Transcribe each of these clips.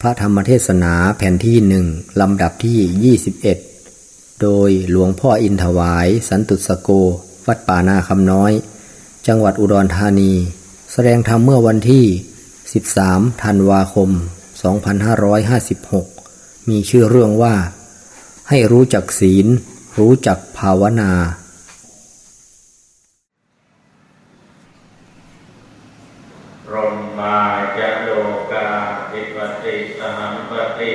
พระธรรมเทศนาแผ่นที่หนึ่งลำดับที่ 21 โดยหลวงพ่ออินถวาย สันตุสโก วัดป่านาคำน้อย จังหวัดอุดรธานี แสดงธรรมเมื่อวันที่ 13 ธันวาคม 2556 มีชื่อเรื่องว่า ให้รู้จักศีล รู้จักภาวนา รมมาจะโลกาภิปติสหัมปติ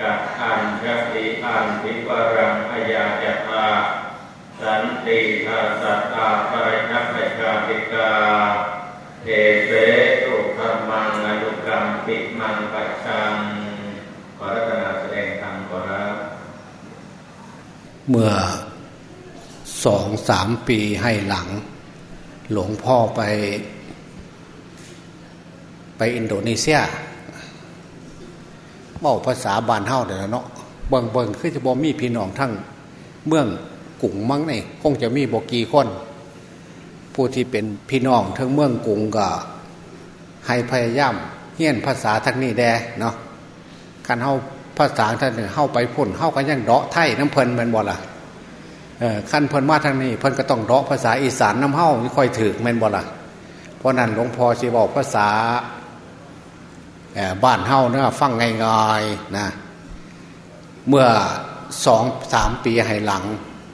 กัจขันชติอันทิปรังพยาจตาสันติทัสสตาปริยัปชาติกาเทเสตุธรรมังอนุกรรมปิมังปัจชังขอรัตนาแสดงธรรมขอรับ เมื่อ สามปีให้หลัง หลวงพ่อไป ไปอินโดนีเซียเมาภาษาบานเท่าเดี๋ยวเนาะเบิงเบิงคือจะบอมีพี่น้องทั้งเมืองกุ่งมั้งนี่คงจะมีบกีคน ผู้ที่เป็นพี่น้องทั้งเมืองกุ่งก็ให้พยายามเฮียนภาษาทั้งนี้แดเนาะการเฮาภาษาท่านหนึ่งเข้าไปพุ่นเข้ากันยังเดาะไทยน้ำเพลินแมันบ่ล่ะ ขั้นเพลินมาทางนี้เพิ่นก็ต้องเดาะภาษาอีสานน้ำเฮ้านี่ค่อยถือแมันบ่ล่ะเพราะนั้นหลวงพ่อชีบอกภาษาบ้านเฮ้าเนะฟังง่ายๆนะเมื่อสองสามปีให้หลัง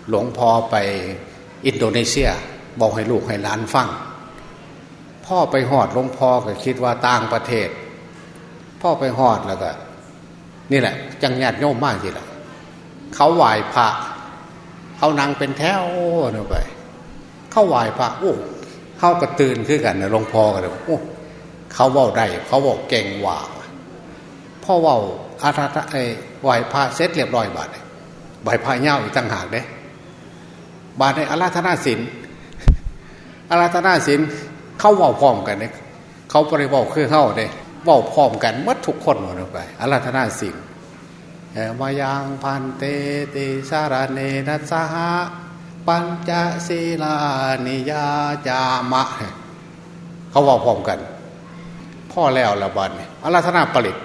หลวงพ่อไปอินโดนีเซีย บอกให้ลูกให้หลานฟังพ่อไปหอดหลวงพ่อก็คิดว่าต่างประเทศ พ่อไปหอดแล้วก็ นี่แหละ จังญาติโยมมากทีละเขาไหว้พระ เขานางเป็นแถวนี่ไป เข้าไหว้พระโอ้เข้าก็ตื่นขึ้นกันนะหลวงพ่อกันเลยโอ้เขาเว่าได้เขาบอกเก่งว่าพ่อว่าอาราธไอไหว้พระเสร็จเรียบร้อยบาทไหว้พระเง่าอีกต่างหากเด้บาทในอาราธนาศิลอาราธนาศิลเขาเว่าพร้อมกันเนี่ยเขาปริบอกคือเข้าเด้เว่าพร้อมกันมัดทุกคนหมดไปอาราธนาศิล มายังพันเตติสารเนนัสหะปัญจศีลานิยาจามะ เขาว่าพร้อมกัน พ่อแล้วละบันอาราธนาผลิต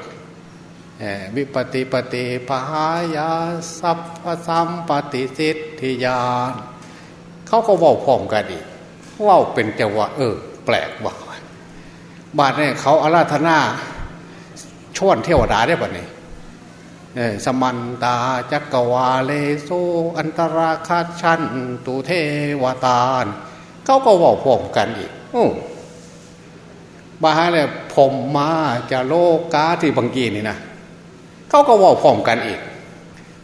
วิปติปฏิปหายาสัพพสัมปฏิสิทธิยานเขาก็ว่าพร้อมกันอีกว่าเป็นจังหวะเออ แปลกว่าบาทเนี่ยเขาอาราธนาช่วนเทวดาได้ป่ะนี่ สมันตาจักวาเลโซอันตราคาชันตูเทวตานเขาก็ว่าพร้อมกันอีกบาฮาเนี่ยผมมาจะโลกาที่บางกีนี่นะเขาก็ว่าพร้อมกันอีก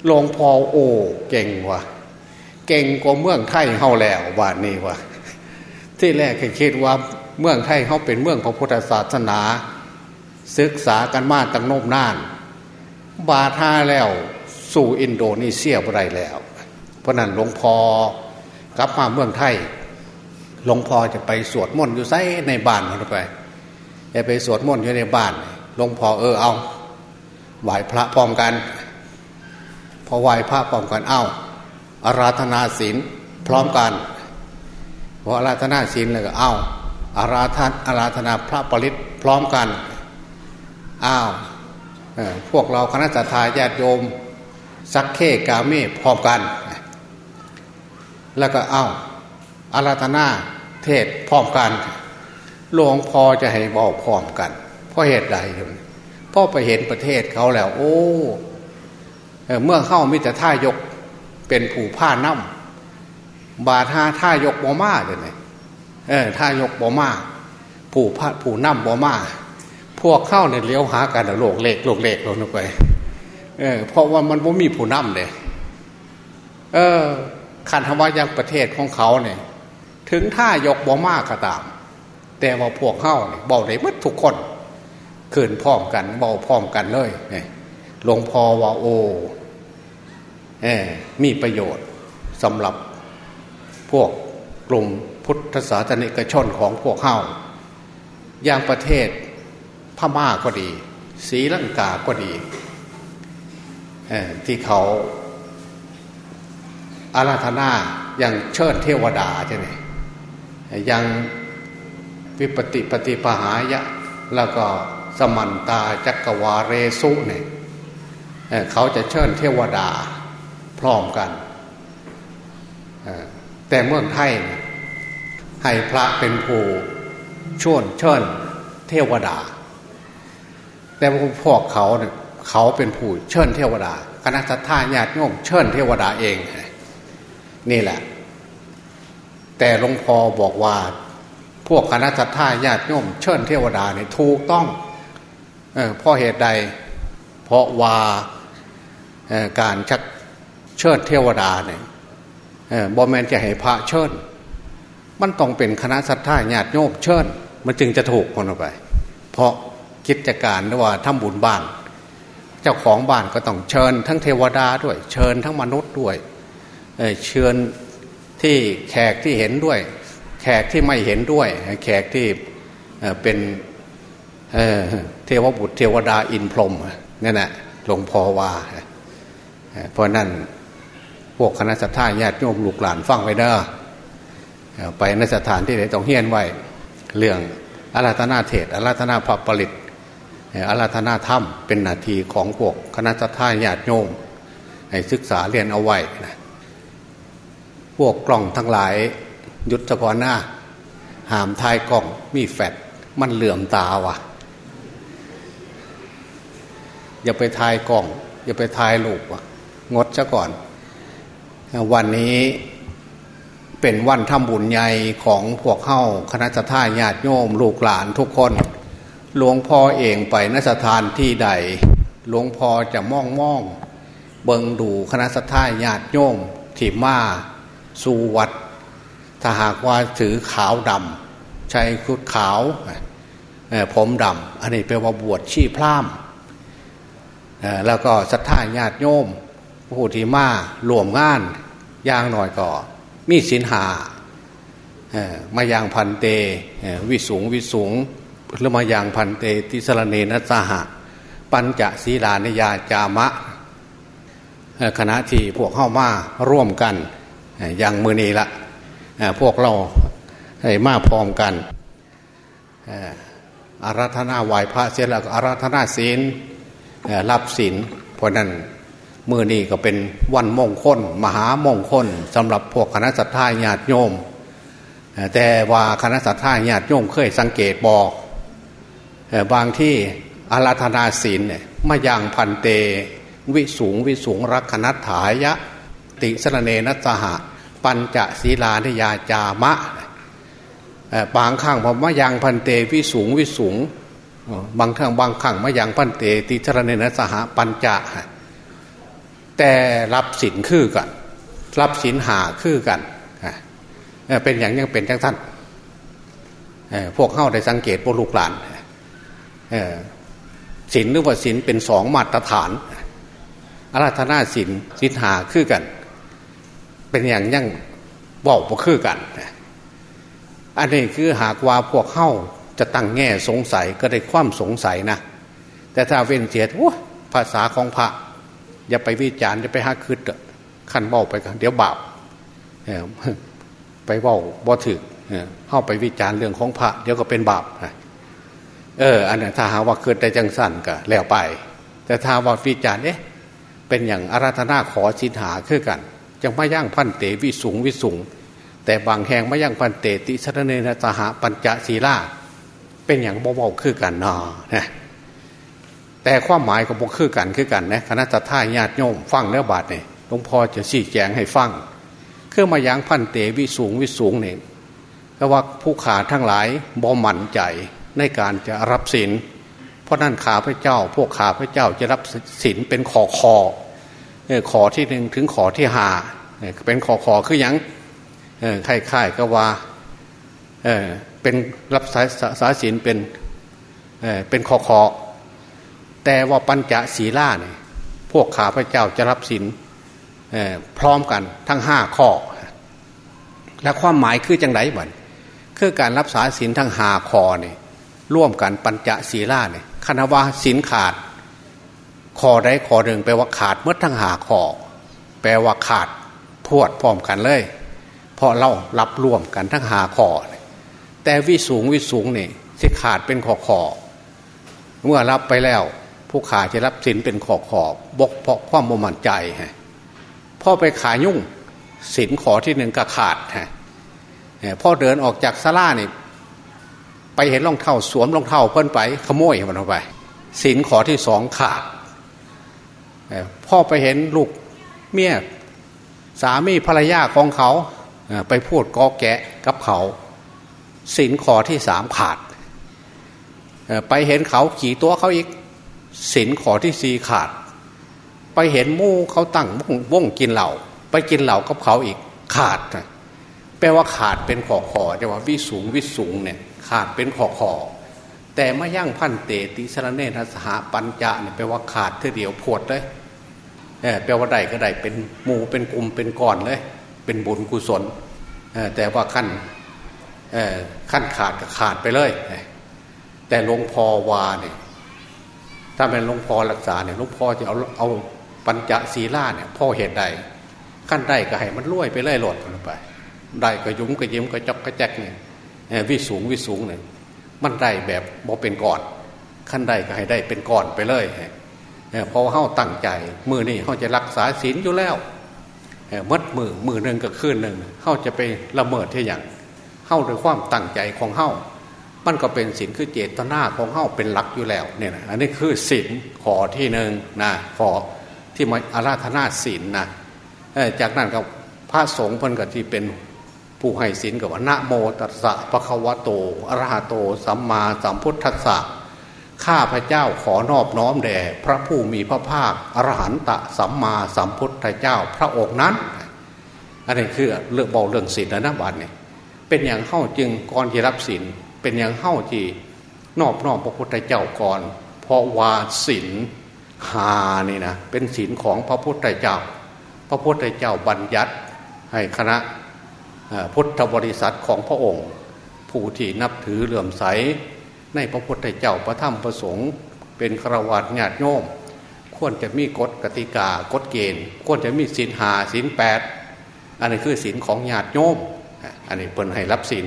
หลวงพ่อโอ้เก่งว่ะเก่งกว่าเมืองไทยเฮาแล้วบ้านนี้วะที่แรกเคยคิดว่าเมืองไทยเขาเป็นเมืองพระพุทธศาสนา ศึกษากันมาตั้งโน้มนาน บาท่าแล้ว สู่อินโดนีเซียอะไรแล้ว เพราะนั้นหลวงพ่อกลับมาเมืองไทยหลวงพ่อจะไปสวดมนต์อยู่ไซในบ้านมันไปจะไปสวดมนต์อยู่ในบ้านหลวงพ่อเออเอาไหว้พระพร้อมกัน พอไหว้พระพร้อมกันเอ้าอาราธนาศีลพร้อมกันพออาราธนาศีลเลยก็เอ้าอาราธนาอาราธนาพระปริตพร้อมกันอ้าว พวกเราคณะสัตยาญาติโยมสักเคกาเม่พร้อมกัน แล้วก็เอ้าอาราธนาเทศพร้อมกัน หลวงพ่อจะให้บอกพร้อมกัน เพราะเหตุใดพ่อไปเห็นประเทศเขาแล้ว โอ้เมื่อเข้ามิตรท่ายกเป็นผู้ผ้าน้ำบาท่าท่ายกบอมาเลยเออท่ายกบอมา ผู้ผ้าผู้น้ำบอมา พวกเข้าเนี่ยเลี้ยวหากันโลกเล็กโลกเล็กลงไปเออเพราะว่ามันบ่มีผู้น้ำเลยเออขันธวายังประเทศของเขาเนี่ย ถึงท่ายกบอมาก็ตาม แต่ว่าพวกเข้าเนี่ยบอกได้มัดทุกคนขืนพร้อมกันเบาพร้อมกันเลยหลวงพ่อว่าโอ้มีประโยชน์สำหรับพวกกลุ่มพุทธศาสนิกชนของพวกเข้าอย่างประเทศ พม่าก็ดีศรีลังกาก็ดีที่เขาอาราธนาอย่างเชิดเทวดาใช่ไหมยังวิปติปฏิปหายะ แล้วก็สมันตาจักรวาเรสุเนี่ยเขาจะเชิญเทวดาพร้อมกัน แต่เมืองไทยให้พระเป็นผู้ชวนเชิญเทวดา แต่พวกเขาเนี่ยเขาเป็นผู้เชิญเทวดาคณะสัตยาญาติโยมเชิญเทวดาเอง นี่แหละ แต่หลวงพ่อบอกว่า พวกคณะสัตยาญาติโยมเชิญเทวดาเนี่ยถูกต้องเออเพราะเหตุใด เพราะว่าการชักเชิญเทวดาเนี่ยบอแมนจะให้พระเชิญมันต้องเป็นคณะสัตยาญาติโยมเชิญมันจึงจะถูกคนออกไป เพราะ กิจการหรือว่าทำบุญบ้าน เจ้าของบ้านก็ต้องเชิญ ทั้งเทวดาด้วย เชิญทั้งมนุษย์ด้วยเชิญที่แขกที่เห็นด้วย แขกที่ไม่เห็นด้วย แขกที่เป็นเทวบุตรเทวดาอินพรมนั่นแหละหลวงพ่อว่าเพราะนั้นพวกคณะสัตยาญาติโยมลูกหลานฟังไว้เด้อไปในสถานที่ไหนต้องเฮียนไว้ เรื่องอาราธนาเทศอาราธนาพระผลิต อาราธนาธรรมเป็นนาทีของพวกคณะทาญาติโยมให้ศึกษาเรียนเอาไว้นะพวกกล่องทั้งหลายยุดเฉพาะหน้า หามทายกล่องมีแฟดมันเหลื่อมตาวะอย่าไปทายกล่อง อย่าไปทายลูกวะงดซะก่อน วันนี้เป็นวันทำบุญใหญ่ของพวกเข้าคณะทาญาติโยมลูกหลานทุกคน หลวงพ่อเองไปนสถานที่ใด หลวงพ่อจะมองมองเบิงดูคณะสัตยาญาติโยมที่มาสู่วัด ถ้าหากว่าถือขาวดำใช้คุดขาวผมดำอันนี้แปลว่าบวชชีพรามแล้วก็สัตยาญาติโยมผู้ที่มาหลวมงานย่างหน่อยก็มีสินหามายังพันเตวิสูงวิสูง หรือมาอย่างพันเตติสรเนนัสหะ ปัญจศีลานิยาจามะคณะที่พวกเข้ามาร่วมกันอย่างมือนีละพวกเราให้มาพร้อมกันอารัธนาไหวพระเสร็จแล้วอารัธนาศีลรับศีลเพราะนั้นมือนี้ก็เป็นวันมงคล มหามงคลสำหรับพวกคณะสัตยาญาติโยม แต่ว่าคณะสัตยาญาติโยมเคยสังเกตบอก บางที่อาราธนาศีลเนี่ยมายังพันเต วิสูงวิสูงรักนัตถายะ ติสรเนนัสหะ ปัญจศีลานิยาจามะบางข้างพอมายังพันเตวิสูงวิสูงบางข้างบางข้างมายังพันเต ติสรเนนัสหะปัญจแต่รับสินคือกัน รับสินหาคือกันเป็นอย่างยังเป็นจังท่านพวกเข้าได้สังเกตพวกลูกหลาน ศีลหรือว่าศีลเป็นสองมาตรฐานอาราธนาศีลศีลหาคือกัน เป็นอย่างยั่งบอกว่คือกัน อันนี้คือหากว่าพวกเข้าจะตั้งแง่สงสัยก็ได้ความสงสัยนะ แต่ถ้าเว้นเสียภาษาของพระ อย่าไปวิจารณ์อย่าไปหาคืดขั้นเบาไปกันเดี๋ยวบาปไปเบาบ่ถึกเข้าไปวิจารณ์เรื่องของพระ เดี๋ยวก็เป็นบาป เออ อันนั้นถ้าหาว่าเกิดได้จังสั้นก็แล้วไป แต่ถ้าว่าวิจารณ์เอ๊ะเป็นอย่างอาราธนาขอชินหาคือกัน จังไม่ย่างพันเตวิสูงวิสูงแต่บางแห่งไม่ย่างพันเตติสรเนนสหปัญจศีลาเป็นอย่างเบาๆคือกันนอนะแต่ความหมายของพวกคือกันคือกันนะคณะท่าญาติโยมฟังเนื้อบาทเนี่ยหลวงพ่อจะชี้แจงให้ฟังคือมาย่างพันเตวิสูงวิสูงเนี่ยก็ว่าผู้ขาทั้งหลายบ่หมั่นใจ ในการจะรับศีลเพราะนั่นขาพระเจ้า พวกขาพระเจ้าจะรับศีลเป็นขอคอขอที่หนึ่งถึงขอที่หาเป็นขอคอคืออยังค่ายๆก็ว่าเป็นรับสายสายศีลเป็นเป็นขอคอแต่ว่าปัญจศีลาเนี่ยพวกขาพระเจ้าจะรับศีลพร้อมกันทั้งห้าข้อ และความหมายคือจังไรบ้างคือการรับสาศีลทั้งหาคอเนี่ย ร่วมกันปัญจศีลาเนี่ยคณะว่าศีลขาดคอได้คอหนึ่งแปลว่าขาดเมื่อทั้งหาคอแปลว่าขาดพวดพร้อมกันเลยเพราะเรารับร่วมกันทั้งหาคอแต่วิสูงวิสูงเนี่ยที่ขาดเป็นคอคอเมื่อรับไปแล้ว ผู้ขาจะรับสินเป็นขอขอบบกเพราะความมมันใจฮะพ่อไปขายยุ่งสินขอที่หนึ่งก็ขาดฮะพ่อเดินออกจากซาลาเนี่ย ไปเห็นรองเท้าสวมรองเท้าเพิ่นไป ขโมยมันออกไปสินขอที่สองขาดพ่อไปเห็นลูกเมียสามีภรรยาของเขาไปพูดกอแกะกับเขาสินขอที่สามขาด ไปเห็นเขาขี่ตัวเขาอีกสินขอที่สี่ขาด ไปเห็นมู่เขาตั้งวงกินเหล่า ไปกินเหล่ากับเขาอีกขาด แปลว่าขาดเป็นขอขอจะว่าวิสูงวิสูงเนี่ย ขาดเป็นขอขอแต่มาย่างพันเตติสรเนทสหปัญจเนี่ยแปลว่าขาดเท่าเดียวพวดเลยแปลว่าได้ก็ได้เป็นหมูเป็นกลุ่มเป็นก้อนเลย เป็นบุญกุศลแต่ว่าขั้นขั้นขาดก็ขาดไปเลย แต่หลวงพ่อวาเนี่ยถ้าเป็นหลวงพ่อรักษาเนี่ยหลวงพ่อจะเอาเอาปัญจศีลาเนี่ยพ่อเหตุใดขั้นได้ก็ให้มันล่วยไปเลยหลดไป ได้ก็ยุ้มก็ยิ้มก็จอกก็แจกเนี่ย วิสูงวิสูงเนี่ยมันได้แบบบ่เป็นก่อนขั้นได้ก็ให้ได้เป็นก่อนไปเลยเพราะเข้าตั้งใจมือนี่เขาจะรักษาศีลอยู่แล้วมัดมือมือหนึ่งกับคืนหนึ่งเขาจะไปละเมิดที่อย่างเข้าด้วยความตั้งใจของเข้ามันก็เป็นศีลคือเจตนาของเข้าเป็นหลักอยู่แล้วเนี่ยอันนี้คือศีลขอที่หนึ่งนะขอที่มาอาราธนาศีลนะจากนั้นก็พระสงฆ์เพิ่นก็ที่เป็น ผู้ให้ศีลกับว่านะโมตัสสะปะคะวะโตอรหะโต สัมมาสัมพุทธัสสะข้าพระเจ้าขอนอบน้อมแด่พระผู้มีพระภาคอรหันตะสัมมาสัมพุทธเจ้าพระองค์นั้น อันนี้คือเรื่องเบอกเรื่องศีลนะบัดเนี่ยเป็นอย่างเข้าจึงก่อนที่รับศีลเป็นอย่างเข้าที่นอบน้อมพระพุทธเจ้าก่อน เพราะว่าศีลหานี่นะเป็นศีลของพระพุทธเจ้า พระพุทธเจ้าบัญญัติให้คณะ พุทธบริษัทของพระองค์ ผู้ที่นับถือเหลื่อมใส ในพระพุทธเจ้าพระธรรมพระสงฆ์เป็นฆราวาสญาติโยมควรจะมีกฎกติกากฎเกณฑ์ ควรจะมีศีลหาศีลแปดอันนี้คือศีลของญาติโยมอันนี้เพิ่นให้รับศีล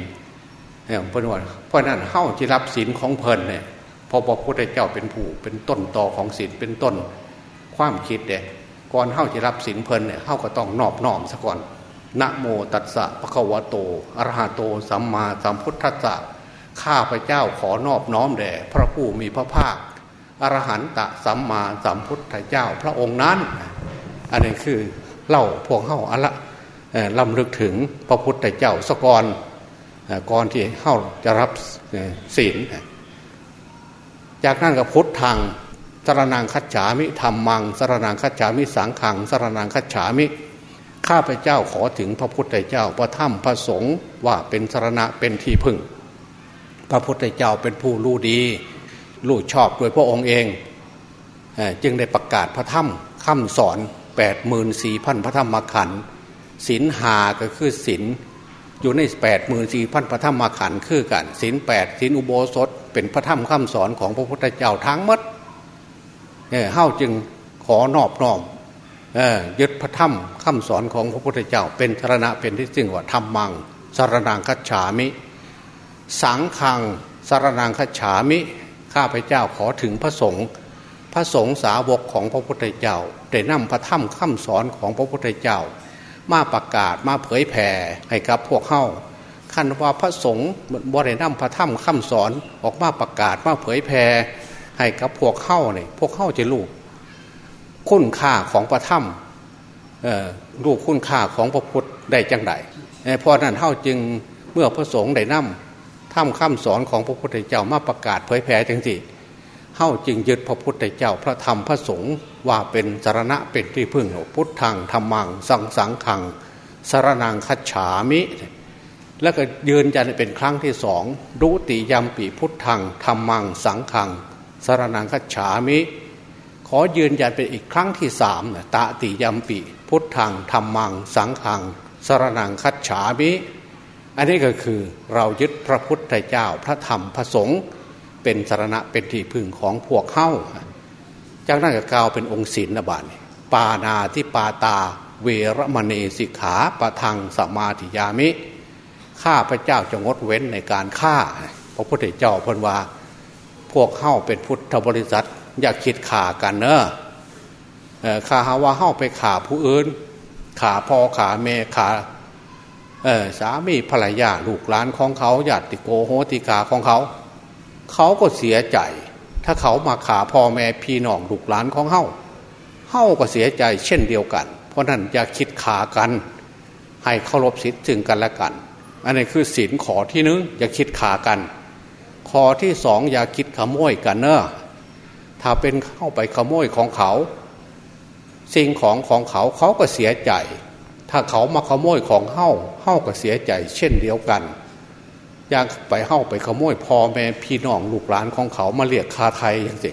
เพิ่นว่าเพราะนั้นเข้าที่รับศีลของเพิ่นเนี่ยพอพระพุทธเจ้าเป็นผู้เป็นต้นต่อของศีลเป็นต้นความคิดเด็ก่อนเข้าที่รับศีลเพิ่นเนี่ยเข้าก็ต้องนอบน้อมซะก่อน นะโมตัสสะปะคะวะโตอะระหะโต สัมมาสัมพุทธัสสะข้าพเจ้าขอนอบน้อมแด่พระผู้มีพระภาคอรหันตะสัมมาสัมพุทธเจ้าพระองค์นั้น อันนี้คือเล่าพวกเข้าอะละลำลึกถึงพระพุทธเจ้าสกรก่อนที่เข้าจะรับศีลจากนั้นกับพุทธทางสรนังคัจฉามิธรรมังสรนังคัจฉามิสังขังสรนังคัจฉามิ ข้าพเจ้าขอถึงพระพุทธเจ้าพระธรรมพระสงฆ์ว่าเป็นสรณะเป็นที่พึ่ง พระพุทธเจ้าเป็นผู้รู้ดีรู้ชอบโดยพระองค์เอง จึงได้ประกาศพระธรรมคำสอนแปดหมื่นสี่พันพระธรรมขันธ์ศีลหาก็คือศีลอยู่ในแปดหมื่นสี่พันพระธรรมขันธ์คือกันศีลแปดศีลอุโบสถ เป็นพระธรรมคำสอนของพระพุทธเจ้าทั้งหมดเฮ้าจึงขอนอบน้อม ยึดพระธรรมคำสอนของพระพุทธเจ้า เป็นสารณะเป็นที่จึงว่าธรรมังสารนังคัจฉามิ สังขังสารนังคัจฉามิ ข้าพเจ้าขอถึงพระสงฆ์พระสงฆ์สาวกของพระพุทธเจ้าได้นำพระธรรมคำสอนของพระพุทธเจ้า มาประกาศมาเผยแผ่ให้กับพวกเข้าขั้นว่าพระสงฆ์บริณำพระธรรมคำสอนออกมาประกาศมาเผยแผ่ให้กับพวกเข้าเนี่ยพวกเข้าจะรู้ คุณค่าของพระธรรมรูปคุณค่าของพระพุทธได้จังไดเพราะนั้นเท่าจึงเมื่อพระสงฆ์ได้นำทำคำสอนของพระพุทธเจ้ามาประกาศเผยแผ่จังสิเท่าจึงยึดพระพุทธเจ้าพระธรรมพระสงฆ์ว่าเป็นสารณะเป็นที่พึ่งพุทธังธรรมังสังสังขังสารนังคัจฉามิ แล้วก็ยืนยันเป็นครั้งที่สองรุติยมปีพุทธังธรรมังสังขังสารนังคัจฉามิ ขอยืนยันเป็นอีกครั้งที่สามตาติยมปิ พุทธังธรรมัง สังขังสรนังคัจฉามิ อันนี้ก็คือเรายึดพระพุทธเจ้าพระธรรมพระสงฆ์เป็นสารณะเป็นที่พึ่งของพวกเข้า จากนั้นก็กล่าวเป็นองค์ศีลนะบาลปานาที่ปาตา เวรมณีสิกขาปะทังสมาธิยามิ ข้าพระเจ้าจะงดเว้นในการฆ่า พระพุทธเจ้าพนว่า พวกเข้าเป็นพุทธบริษัท อย่าคิดขากันเนอะขาหาว่าเข้าไปข่าผู้อื่นข่าพ่อข่าแม่ข่าสามีภรรยาลูกหลานของเขาญาติโกโหติกาของเขา เขาก็เสียใจ ถ้าเขามาข่าพ่อแม่พี่น้องลูกหลานของเขาเขาก็เสียใจเช่นเดียวกัน เพราะนั้นอย่าคิดขากัน ให้เคารพสิทธิ์ถึงกันและกัน อันนี้คือศีลขอที่หนึ่งอย่าคิดขากัน ขอที่สองอย่าคิดขโมยกันเนอะ ถ้าเป็นเข้าไปขโมยของเขา สิ่งของของเขาเขาก็เสียใจ ถ้าเขามาขโมยของเฮ้าเฮ้าก็เสียใจ เช่นเดียวกันอยากไปเฮ้าไปขโมยพ่อแม่พี่น้องลูกหลานของเขามาเรียกคาไทยอย่างสิ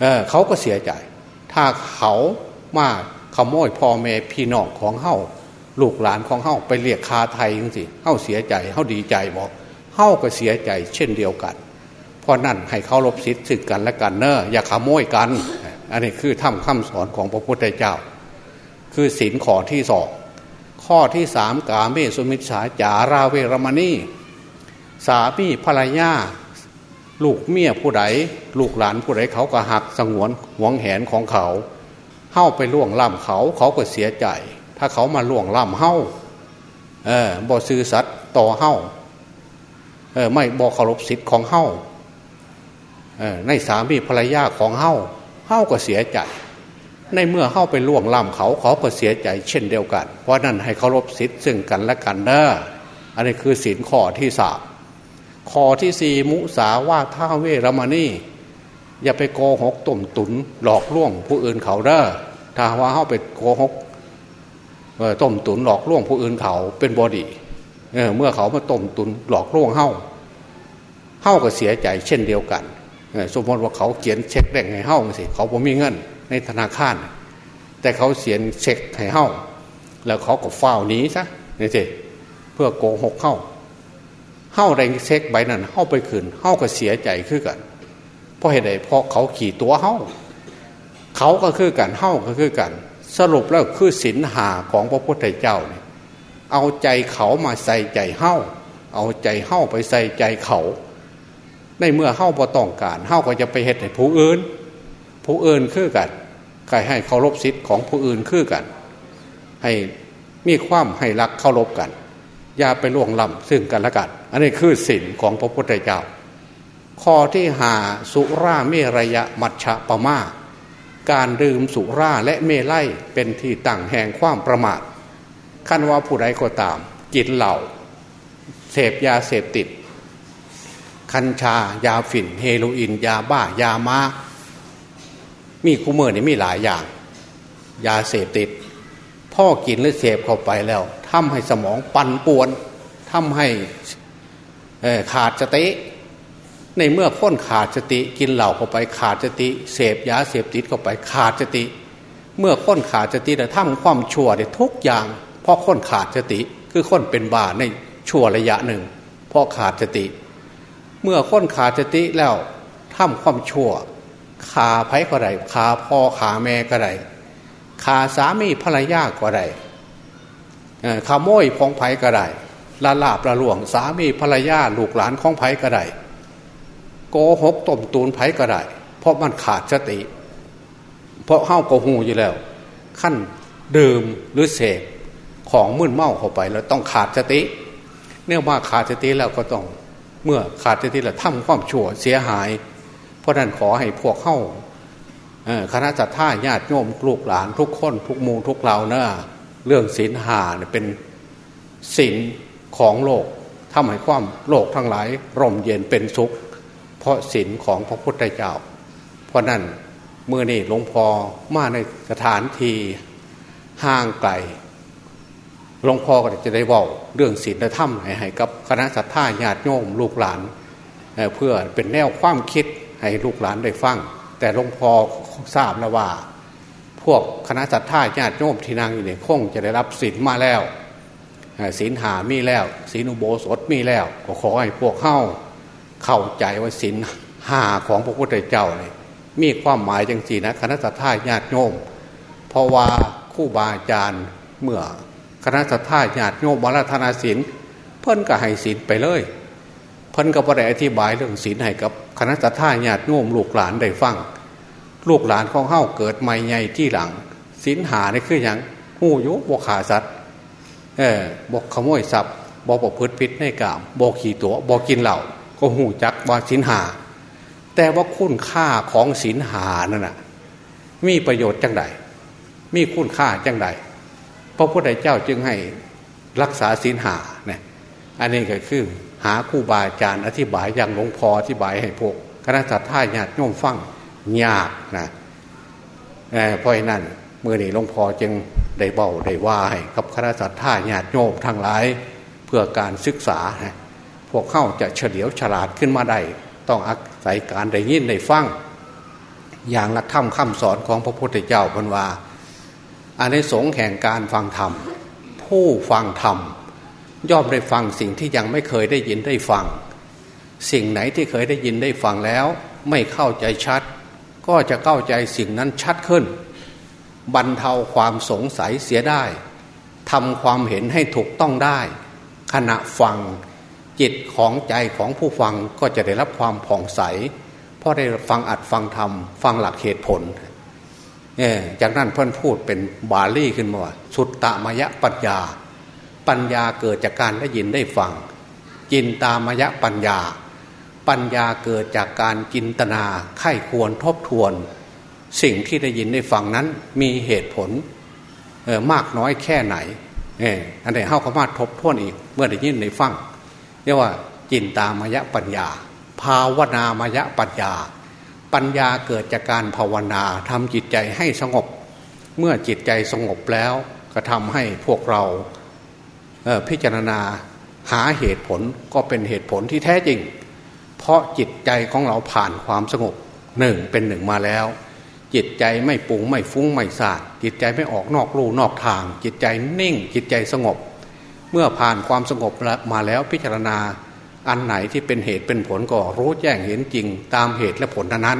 เออเขาก็เสียใจ ถ้าเขามาขโมยพ่อแม่พี่น้องของเฮ้าลูกหลานของเฮ้าไปเรียกคาไทยอย่างสิเฮ้าเสียใจเฮ้าดีใจบอกเฮ้าก็เสียใจ เช่นเดียวกัน เพราะนั่นให้เขารบสิทธิ์สึกกันและกันเนอะอย่าขโมยกัน อันนี้คือทำคำสอนของพระพุทธเจ้า คือศีลข้อที่สองข้อที่สามกาเมสุมิชฌาจาราเวรมณีสามีภรรยาลูกเมียผู้ใด ลูกหลานผู้ใดเขาก็หักสงวนหวงแหนของเขาเข้าไปล่วงล่ำเขาเขาก็เสียใจ ถ้าเขามาล่วงล่ำเฮ้าเออบ่ซื้อสัตว์ต่อเฮ้าเออไม่บอกเคารพสิทธิ์ของเฮ้า ในสามีภรรยาของเฮ้าเฮ้าก็เสียใจ ในเมื่อเฮ้าไปล่วงล้ำเขาเขาก็เสียใจ เช่นเดียวกัน เพราะนั้นให้เคารพสิทธิ์ซึ่งกันและกันเด้ออันนี้คือสินข้อที่สามข้อที่สี่มุสาว่าท่าเวรมณีอย่าไปโกหกตุ่มตุนหลอกล่วงผู้อื่นเขาเด้อถ้าว่าเฮ้าไปโกหกต้มตุนหลอกล่วงผู้อื่นเขาเป็นบอดีเเมื่อเขามาต้มตุนหลอกลวงเฮ้าเฮ้าก็เสียใจเช่นเดียวกัน สมมติว่าเขาเขียนเช็คแบ่งให้เฮ้าสิเขาผมมีเงินในธนาคาร แต่เขาเขียนเช็คให้เฮ้าแล้วเขาก็ฟ้าวนี้ซะนี่สิเพื่อโกหกเฮ้าเฮ้าได้เช็คใบนั้นเฮ้าไปคืนเฮ้าก็เสียใจขึ้นกัน เพราะเหตุใดเพราะเขาขี่ตัวเฮ้าเขาก็คือกันเฮ้าก็คือกัน สรุปแล้วคือศีลหาของพระพุทธเจ้าเนี่ยเอาใจเขามาใส่ใจเฮ้าเอาใจเฮ้าไปใส่ใจเขา ในเมื่อเฮ้าพอต้องการเฮ้าก็จะไปเหตุให้ผู้อื่น ผู้อื่นคือกันใครให้เคารพสิทธิ์ของผู้อื่นคือกัน ให้มีความให้รักเคารพกัน อย่าไปล่วงล้ำซึ่งกันและกัน อันนี้คือศีลของพระพุทธเจ้า ข้อที่หาสุราเมรยะมัชฌะปะมาการดื่มสุราและเมลัยเป็นที่ตั้งแห่งความประมาทขั้นว่าผู้ใดก็ตาม กินเหล่า เสพยาเสพติด คัญชา ยาฝิ่น เฮโรอีน ยาบ้า ยามามีคู่มือนี่มีหลายอย่าง ยาเสพติด พ่อกินหรือเสพเข้าไปแล้วทำให้สมองปั่นป่วนทำให้ขาดสติ ในเมื่อค้นขาดสติ กินเหล่าเข้าไปขาดสติ เสพยาเสพติดเข้าไปขาดสติ เมื่อค้นขาดสติแล้วทำความชั่วได้ทุกอย่างเพราะคนขาดสติ คือคนเป็นบาในชั่วระยะหนึ่งเพราะขาดสติ เมื่อค้นขาดสติแล้วทำความชั่วขาไผ่ก็ได้ขาพ่อขาแม่ก็ได้ขาสามีภรรยาก็ได้ขาโม้ยพองไผ่ก็ได้ลาลาบละหลวงสามีภรรยาลูกหลานของไผ่ก็ได้โกหกต้มตูนไผ่ก็ได้เพราะมันขาดสติ เพราะเข้าโกหูอยู่แล้ว ขั้นดื่มหรือเสพของมึนเมาเข้าไปแล้วต้องขาดสติ เนื่องว่าขาดสติแล้วก็ต้อง เมื่อขาดสติแล้วทำความชั่วเสียหาย เพราะนั้นขอให้พวกเข้าคณะจัตท่าญาติโยมลูกหลานทุกคนทุกมูทุกเหล่านะเรื่องศีลหาเนี่ยเป็นศีลของโลกทำให้ความโลกทั้งหลาย ร่มเย็นเป็นสุข เพราะศีลของพระพุทธเจ้า เพราะนั้นเมื่อนี่หลวงพ่อมาในสถานที่ห่างไกล หลวงพ่อก็จะได้บอกเรื่องศีลธรรมให้กับคณะสัตยาญาติโยมลูกหลานเพื่อเป็นแนวความคิดให้ลูกหลานได้ฟัง แต่หลวงพ่อทราบแล้วว่า พวกคณะสัตยาญาติโยมที่นั่งอยู่เนี่ยคงจะได้รับศีลมาแล้วศีลหามีแล้วศีลอุโบสถมีแล้วก็ขอให้พวกเข้าเข้าใจว่าศีลหาของพระพุทธเจ้าเนี่ยมีความหมายจังสีนะคณะสัตยาญาติโยมเพราะว่าคู่บาอาจารย์เมื่อ คณะสัตยาญาติโยมบาลธนาศีลเพิ่นก็ให้ศีลไปเลย เพิ่นก็บ่ได้อธิบายเรื่องศีลให้กับคณะท่าญาติโยมลูกหลานได้ฟังลูกหลานของเฮาเกิดใหม่ใหญ่ที่หลังศีลหานี่คืออย่างหูยุบกขาสัตว์เออบกขโมยทรัพย์บกประพฤติผิดในกามบกขี่ตัวบกกินเหล้าก็หูจักว่าศีลหา แต่ว่าคุณค่าของศีลหานั่นน่ะมีประโยชน์จังใดมีคุณค่าจังใด พระพุทธเจ้าจึงให้รักษาศีลหาเนี่ยอันนี้ก็คือหาคู่บาอาจารย์อธิบายอย่างหลวงพ่ออธิบายให้พวกคณะสัตยาญาติโยมฟังยากนะเพราะนั้นเมื่อนี้หลวงพ่อจึงได้เบาได้ว่าให้กับคณะสัตยาญาติโยมทั้งหลายเพื่อการศึกษาพวกเข้าจะเฉลียวฉลาดขึ้นมาได้ต้องอาศัยการได้ยินได้ฟังอย่างละถ้ำคำสอนของพระพุทธเจ้าพันว่า อันในสงแห่งการฟังธรรม ผู้ฟังธรรม ย่อมได้ฟังสิ่งที่ยังไม่เคยได้ยินได้ฟัง สิ่งไหนที่เคยได้ยินได้ฟังแล้ว ไม่เข้าใจชัด ก็จะเข้าใจสิ่งนั้นชัดขึ้น บรรเทาความสงสัยเสียได้ทำความเห็นให้ถูกต้องได้ ขณะฟังจิตของใจของผู้ฟังก็จะได้รับความผ่องใส เพราะได้ฟังอัดฟังธรรม ฟังหลักเหตุผล จากนั้นเพื่อนพูดเป็นบาลีขึ้นมาว่าสุตตามยะปัญญา ปัญญาเกิดจากการได้ยินได้ฟัง จินตามยะปัญญา ปัญญาเกิดจากการจินตนาไข้ควรทบทวน สิ่งที่ได้ยินได้ฟังนั้นมีเหตุผลมากน้อยแค่ไหนอันไหนเข้ามาทบทวนอีก เมื่อได้ยินได้ฟังเรียกว่าจินตามยะปัญญา ภาวนามยะปัญญา ปัญญาเกิดจากการภาวนาทำจิตใจให้สงบ เมื่อจิตใจสงบแล้วก็ทำให้พวกเราพิจารณาหาเหตุผลก็เป็นเหตุผลที่แท้จริง เพราะจิตใจของเราผ่านความสงบหนึ่งเป็นหนึ่งมาแล้ว จิตใจไม่ปุงไม่ฟุ้งไม่สาดจิตใจไม่ออกนอกลู่นอกทาง จิตใจนิ่งจิตใจสงบ เมื่อผ่านความสงบมาแล้วพิจารณา อันไหนที่เป็นเหตุเป็นผลก็รู้แจ้งเห็นจริงตามเหตุและผลนั้น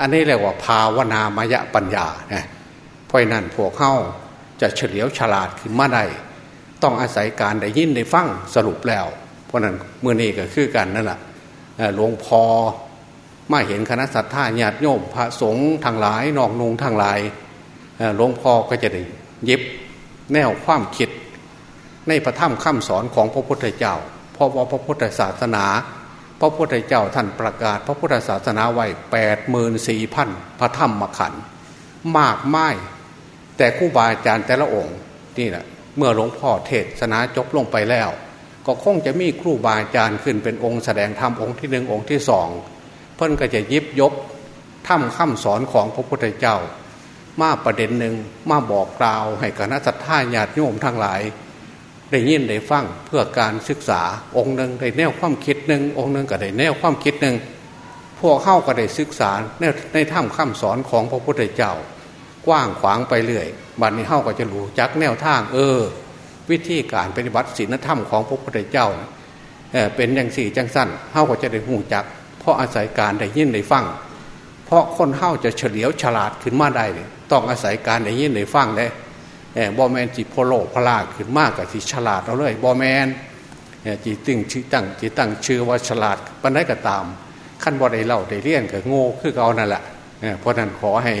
อันนี้เรียกว่าภาวนามยปัญญาเพราะนั้นพวกเข้าจะเฉลียวฉลาดขึ้นมาได้ต้องอาศัยการได้ยินได้ฟังสรุปแล้ว เพราะนั้นเมื่อนี้ก็คือกันนั่นแหละหลวงพ่อมาเห็นคณะสัตยาญาติโยมพระสงฆ์ทางหลายนอกนุงทางหลายหลวงพ่อก็จะได้ยิบแนวความคิดในพระธรรมคำสอนของพระพุทธเจ้า เพราะว่าพระพุทธศาสนา พระพุทธเจ้าท่านประกาศ พระพุทธศาสนาไว้แปดหมื่นสี่พันพระธรรมมขันมากไม้แต่คู่บาอาจารย์แต่ละองค์นี่แหละเมื่อหลวงพ่อเทศนาจบลงไปแล้ว ก็คงจะมีครูบาอาจารย์ขึ้นเป็นองค์แสดงธรรมองค์ที่หนึ่งองค์ที่สองเพิ่นก็จะยิบยบถ้ำข้าสอนของพระพุทธเจ้า มาประเด็นหนึ่งมาบอกกล่าวให้คณะสัตยาญาติโยมทั้งหลาย ได้ยินได้ฟังเพื่อการศึกษาองค์หนึ่งได้แนวความคิดหนึ่งองค์หนึ่งก็ได้แนวความคิดหนึ่งพวกเข้าก็ได้ศึกษาในในถ้ำข้าสอนของพระพุทธเจ้ากว้างขวางไปเรื่อยบัดนี้เข้าก็จะรู้จักแนวทาง เออ วิธีการปฏิบัติศีลธรรมของพระพุทธเจ้าเเป็นอย่างสี่จังสั้นเข้าก็จะได้หูจัก เพราะอาศัยการได้ยินได้ฟังเพราะคนเข้าจะเฉลียวฉลาดขึ้นมาได้ต้องอาศัยการได้ยินได้ฟังเลย บอแมนจีโพโลพลาขึ้นมากกับที่ฉลาดเราเลยบอแมนจีตึงชื่อตั้งจีตั้งชื่อว่าฉลาดปันได้ก็ตาม ขั้นบอได้เล่าได้เลี่ยนกับโง่คือเอานั่นแหละเพราะนั้นขอให้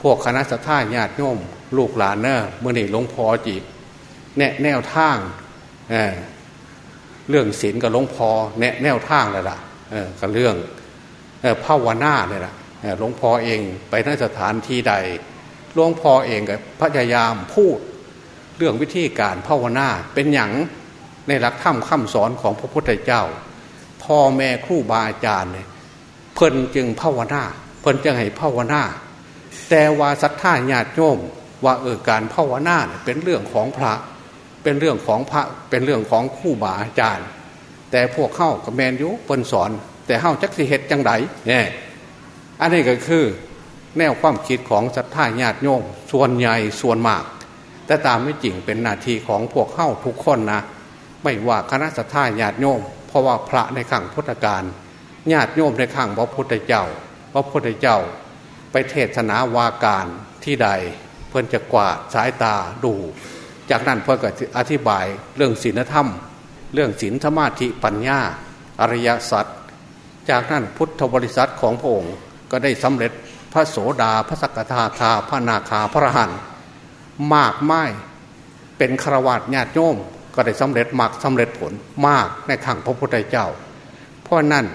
พวกคณะสัตยาญาติโยมลูกหลานเนอะเมื่อนี่หลวงพ่อจีแนแนวทางเเรื่องศีลกับหลวงพ่อแนแนวทางเลยล่ะกับเรื่องภาวนาเนี่ยแหละหลวงพ่อเองไปนสถานที่ใด หลวงพ่อเองกับพยายามพูดเรื่องวิธีการภาวนาเป็นอย่างในหลักธรรมคำสอนของพระพุทธเจ้า พ่อแม่ครูบาอาจารย์เนี่ยเพิ่นจึงภาวนาเพิ่นจึงให้ภาวนาแต่ว่าศรัทธาญาติโยมว่าเออการภาวนาเป็นเรื่องของพระ เป็นเรื่องของพระเป็นเรื่องของครูบาอาจารย์ แต่พวกเข้ากับแมนยุเพิ่นสอน แต่เข้าจักสิเหตุจังไดเนี่ยอันนี้ก็คือ แนวความคิดของศรัทธาญาติโยมส่วนใหญ่ส่วนมาก แต่ตามไม่จริงเป็นนาทีของพวกเข้าทุกคนนะ ไม่ว่าคณะศรัทธาญาติโยม เพราะว่าพระในขังพุทธการญาติโยมในขังพระพุทธเจ้าพระพุทธเจ้า ไปเทศนาวาการที่ใด เพื่อนจะกวาดสายตาดู จากนั้นเพื่อนก็อธิบายเรื่องศีลธรรม เรื่องศีลสมาธิปัญญาอริยสัจจากนั้นพุทธบริษัทของพระองค์ก็ได้สำเร็จ พระโสดาพระสกทาคาพระนาคาพระหันมากไม้เป็นฆรวาสญาติโยมก็ได้สำเร็จมากสำเร็จผลมากในทางพระพุทธเจ้า เพราะนั่น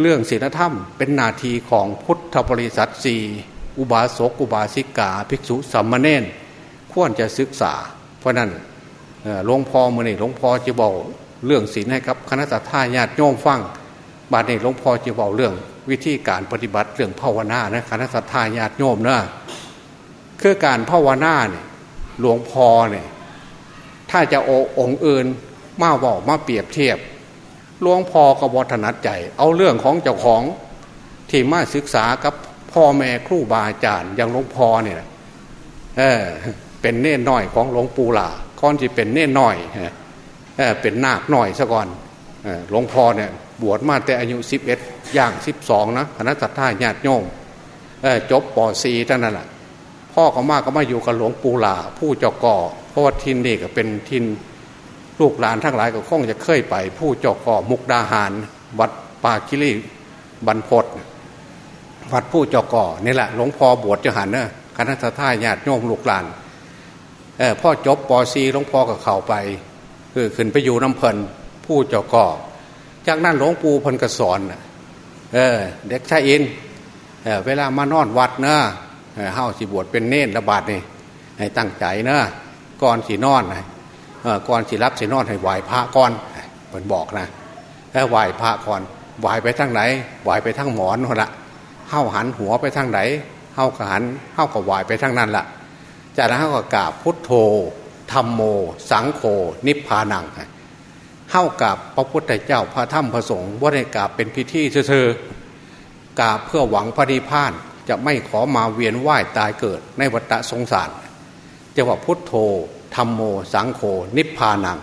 เรื่องศีลธรรมเป็นนาทีของพุทธบริษัทสี่อุบาสกอุบาสิกา ภิกษุสัมมาเนนควรจะศึกษา เพราะนั้นหลวงพ่อมือนี่หลวงพ่อจะบอกเรื่องศีลให้กับคณะทาญาติโยมฟังบาดนี้หลวงพ่อจะบอกเรื่อง วิธีการปฏิบัติเรื่องภาวนานะคณะทาญาติโยมเนะคือการภาวนาเนี่ยหลวงพ่อเนี่ยถ้าจะโอองค์อื่นมาบอกมาเปรียบเทียบหลวงพ่อก็บถนัดใจ เอาเรื่องของเจ้าของที่มาศึกษากับพ่อแม่ครูบาอาจารย์อย่างหลวงพ่อเนี่ยเออเป็นเน่นน้อยของหลวงปู่หล่าก่อนที่เป็นเน่นน้อยเออเป็นนาคหน้อยซะก่อนหลวงพ่อเนี่ย บวชมาแต่อายุสิบเอ็ดย่างสิบสองนะคณะสัตยาญาติโยมจบปอซีท่านนั่นแหละพ่อก็มาก็มาอยู่กับหลวงปู่หล่าผู้เจ้าก่อเพราะว่าทินนี่ก็เป็นทินลูกหลานทั้งหลายก็คงจะเคยไป ผู้เจ้าก่อมุกดาหาร วัดป่าคิริบรรพศวัดผู้เจ้าก่อนี่แหละหลวงพ่อบวชจะหันเนอะคณะทาญาติโยมลูกหลานพ่อจบปอซีหลวงพ่อก็เข้าไป คือขึ้นไปอยู่น้ำเพลินผู้เจ้าก่อ จากนั้นหลวงปู่พันกสอนเออเด็กชายอินเอเวลามานอนวัดเนอะเฮ้าสิบวชเป็นเน้นระบาดนี่ให้ตั้งใจเนอะก่อนสีนอนก่อนสีรับสีนอนให้ไหวพระก่อนเพิ่นบอกนะแล้วไหวพระก่อนไหวไปทางไหนไหวไปทางหมอนคนละเฮ้าหันหัวไปทางไหนเฮ้ากหันเฮ้าก็ไหวไปทางนั้นละจากนั้นเฮ้าก็กราบพุทโธธรรมโม สังโฆนิพพานัง เข้ากับพระพุทธเจ้าพระธรรมพระสงฆ์ว่าได้กราบเป็นพิธีเชอกราบเพื่อหวังพระนิพพาน จะไม่ขอมาเวียนว่ายตายเกิดในวัฏสงสารจะว่าพุทโธธรรมโม สังโฆนิพพานัง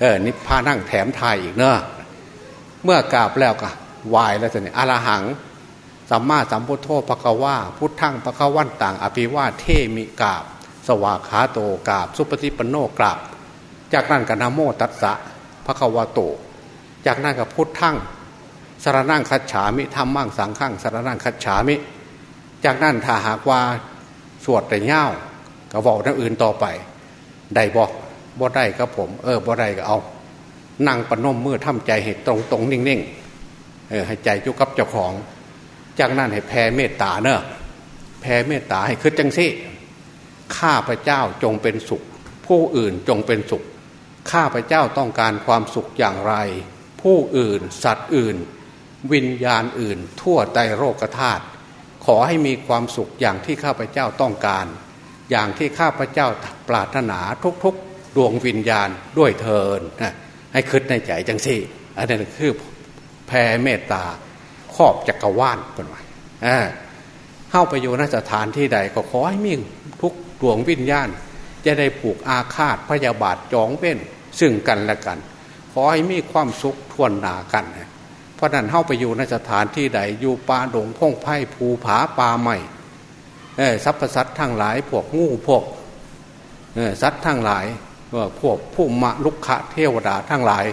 เออนิพพานังแถมทายอีกเนอะเมื่อกราบแล้วก็วายแล้วเนี่ยอรหังสัมมาสัมพุทโธภควาพุทธังภควันต่างอภิวาเทมิกราบ สวากขาโตกราบ สุปฏิปโนกราบ จากนั้นก็นโมตัสสะ ภควาโต จากนั้นก็พุทธังสารนั่งคัจฉามิธรรมั่งสังขังสารนั่งคัจฉามิ จากนั้นถ้าหากว่าสวดแต่เง่าก็บอกนั่งอื่นต่อไป ได้บอกบ่ได้ครับผม เออบ่ได้ก็เอา นั่งปนมมือทำใจให้ตรงตรงนิ่งๆเออให้ใจจุกับเจ้าของ จากนั้นให้แผ่เมตตาเนอะแผ่เมตตาให้คืดจังสิข้าพระเจ้าจงเป็นสุข ผู้อื่นจงเป็นสุข ข้าพเจ้าต้องการความสุขอย่างไร ผู้อื่น สัตว์อื่น วิญญาณอื่น ทั่วใจโรกธาตุขอให้มีความสุขอย่างที่ข้าพเจ้าต้องการ อย่างที่ข้าพเจ้าปรารถนาทุกๆ ดวงวิญญาณด้วยเทินนะให้คิดในใจจังสิอันนั้นคือแผ่เมตตาครอบจักรวาลเป็นไงเข้าไปอยู่นสถานที่ใดก็ขอให้มีทุกดวงวิญญาณ จะได้ผูกอาฆาตพยาบาทจองเว้นซึ่งกันและกัน ขอให้มีความสุขทวนหนากัน เพราะนั้นเข้าไปอยู่ในสถานที่ใดอยู่ป่าดงพงไพ่ภูผาป่าใหม่สรรพย์สัตว์ทั้งหลายพวกงูพวกสัตว์ทั้งหลายพวกผู้มะลุกขะเทวดาทั้งหลาย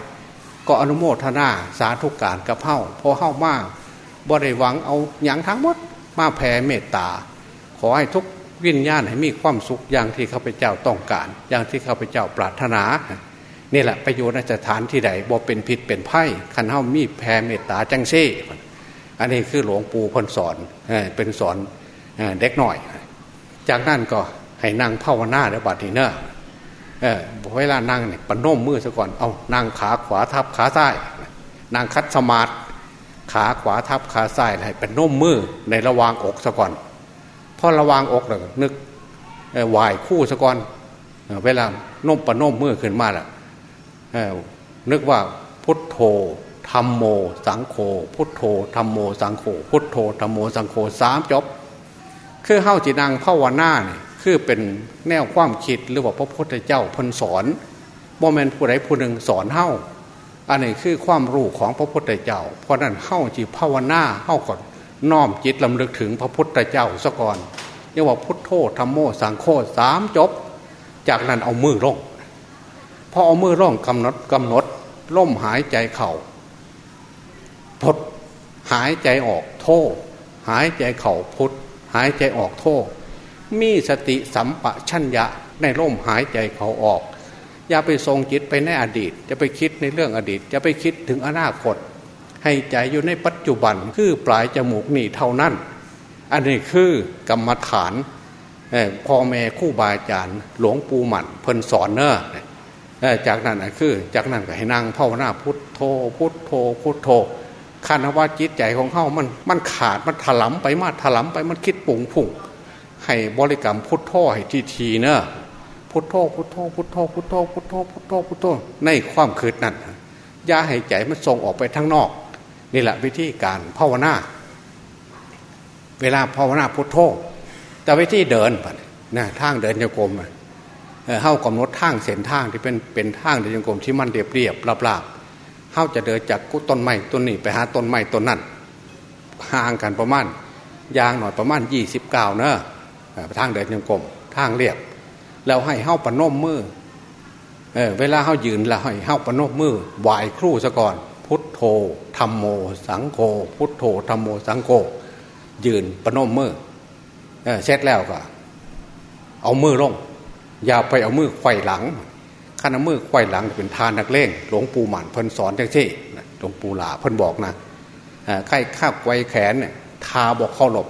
ก็อนุโมทนาสาธุการกับเฮ้าพอเฮ้ามากบ่ได้หวังเอาอย่างทั้งหมดมาแผ่เมตตา ขอให้ทุก วิญญาณให้มีความสุขอย่างที่ข้าพเจ้าต้องการ อย่างที่ข้าพเจ้าปรารถนานี่แหละประโยชน์ในสถานที่ใดบ่เป็นผิดเป็นไพ่ขันเฮ้ามีแผ่เมตตาจังเซ่อันนี้คือหลวงปู่พนสอนเป็นสอนเด็กหน่อย จากนั้นก็ให้นั่งภาวนาเดี๋ยวบัดนี้เนอะเวลานั่งเนี่ยปนมมือซะก่อนเอานั่งขาขวาทับขาซ้ายนั่งคัดสมาธิขาขวาทับขาซ้ายให้เป็นนมมือในระวางอกซะก่อน พอระวางอกเลยนึกไหวคู่ซะก่อนเวลานมประนมมือขึ้นมาล่ะนึกว่าพุทโธธรรมโม สังโฆพุทโธธรรมโม สังโฆพุทโธธรรมโมสังโฆสามจบ คือเฮ้าจีนังภาวนาเนี่ยคือเป็นแนวความคิดหรือว่าพระพุทธเจ้าพันสอนโมเมนต์ผู้ใดผู้หนึ่งสอนเฮ้าอันนี้คือความรู้ของพระพุทธเจ้า เพราะนั้นเฮ้าจีภาวนาเฮ้าก่อน น้อมจิตลำลึกถึงพระพุทธเจ้าซะก่อนเรียกว่าพุทโธธรรมโมสังโฆสามจบ จากนั้นเอามือลงพอเอามือร่องกำหนดกำหนดล่มหายใจเข่าพุทหายใจออกโทหายใจเข่าพุทหายใจออกโทมีสติสัมปชัญญะในร่มหายใจเขาออก อย่าไปทรงจิตไปในอดีต จะไปคิดในเรื่องอดีต จะไปคิดถึงอนาคต ให้ใจอยู่ในปัจจุบันคือปลายจมูกนี่เท่านั้น อันนี้คือกรรมฐานพ่อแม่คู่บาอาจารย์ หลวงปู่หมันเพิ่นสอนเนอะจากนั้นคือ จากนั้นก็ให้นั่งภาวนาพุทโธพุทโธพุทโธคันว่าจิตใจของเขามันมันขาดมันถลำไปมาถลำไปมันคิดปุ่งพุ่งให้บริกรรมพุทโธให้ทีทีเนอะพุทโธพุทโธพุทโธพุทโธพุทโธพุทโธพุทโธในความคืดนั้นอย่าให้ใจมันส่งออกไปทั้งนอก นี่แหละวิธีการภาวนา เวลาภาวนาพุทโธแต่วิธีเดินนะทางเดินโยกมเข้ากำหนดทางเส้นทางที่เป็นเป็นทางเดินโยกมที่มันเรียบเรียบราบราบเข้าจะเดินจากกุต้นไม้ต้นนี้ไปหาต้นไม้ต้นนั้นห่างกันประมาณยางหน่อยประมาณยี่สิบเก้าเนอะทางเดินโยกมทางเรียบ แล้วให้เข้าปนมมือเออเวลาเข้ายืนแล้วให้เข้าปนมมือไหวครู่ซะก่อน พุทโธธรรมโม สังโฆพุทโธธรรมโมสังโฆยืนปนมมือเสร็จแล้วก็ เอามือลง อย่าไปเอามือไขว้หลังขันเอามือไขว้หลังเป็นทานนักเลงหลวงปู่หมันเพิ่นสอนจังที่หลวงปู่หลาเพิ่นบอกนะใครข้าไกวแขนเนี่ยทาบอกเข้าหลบ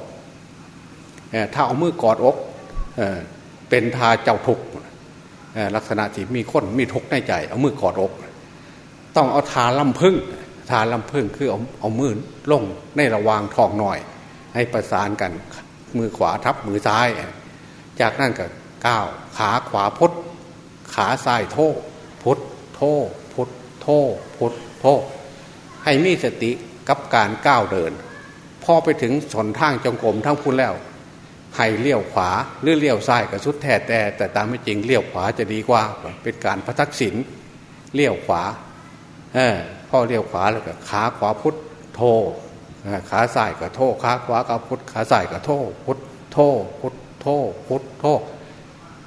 ถ้าเอามือกอดอกเป็นทาเจ้าทุกลักษณะที่มีคนมีทุกในใจ เอามือกอดอก ต้องเอาทาลำพึ่งทาลำพึ่งคือเอาเอามือลงในระวางทองหน่อย ให้ประสานกันมือขวาทับมือซ้าย จากนั้นก็ก้าวขาขวาพุทขาซ้ายโทพุทโทพุทโทพุทโทให้มีสติกับการก้าวเดิน พอไปถึงสนทางจงกรมทั้งพุทแล้วให้เลี้ยวขวาหรือเลี้ยวซ้ายก็สุดแท้แต่แต่ตามไม่จริงเลี้ยวขวาจะดีกว่าเป็นการพัทักษิณเลี้ยวขวา พ่อเลี้ยวขวาแล้วก็ขาขวาพุทโทขาซ้ายก็โทขาขวาก็พุทขาซ้ายก็โทพุทโทพุทโทพุทโท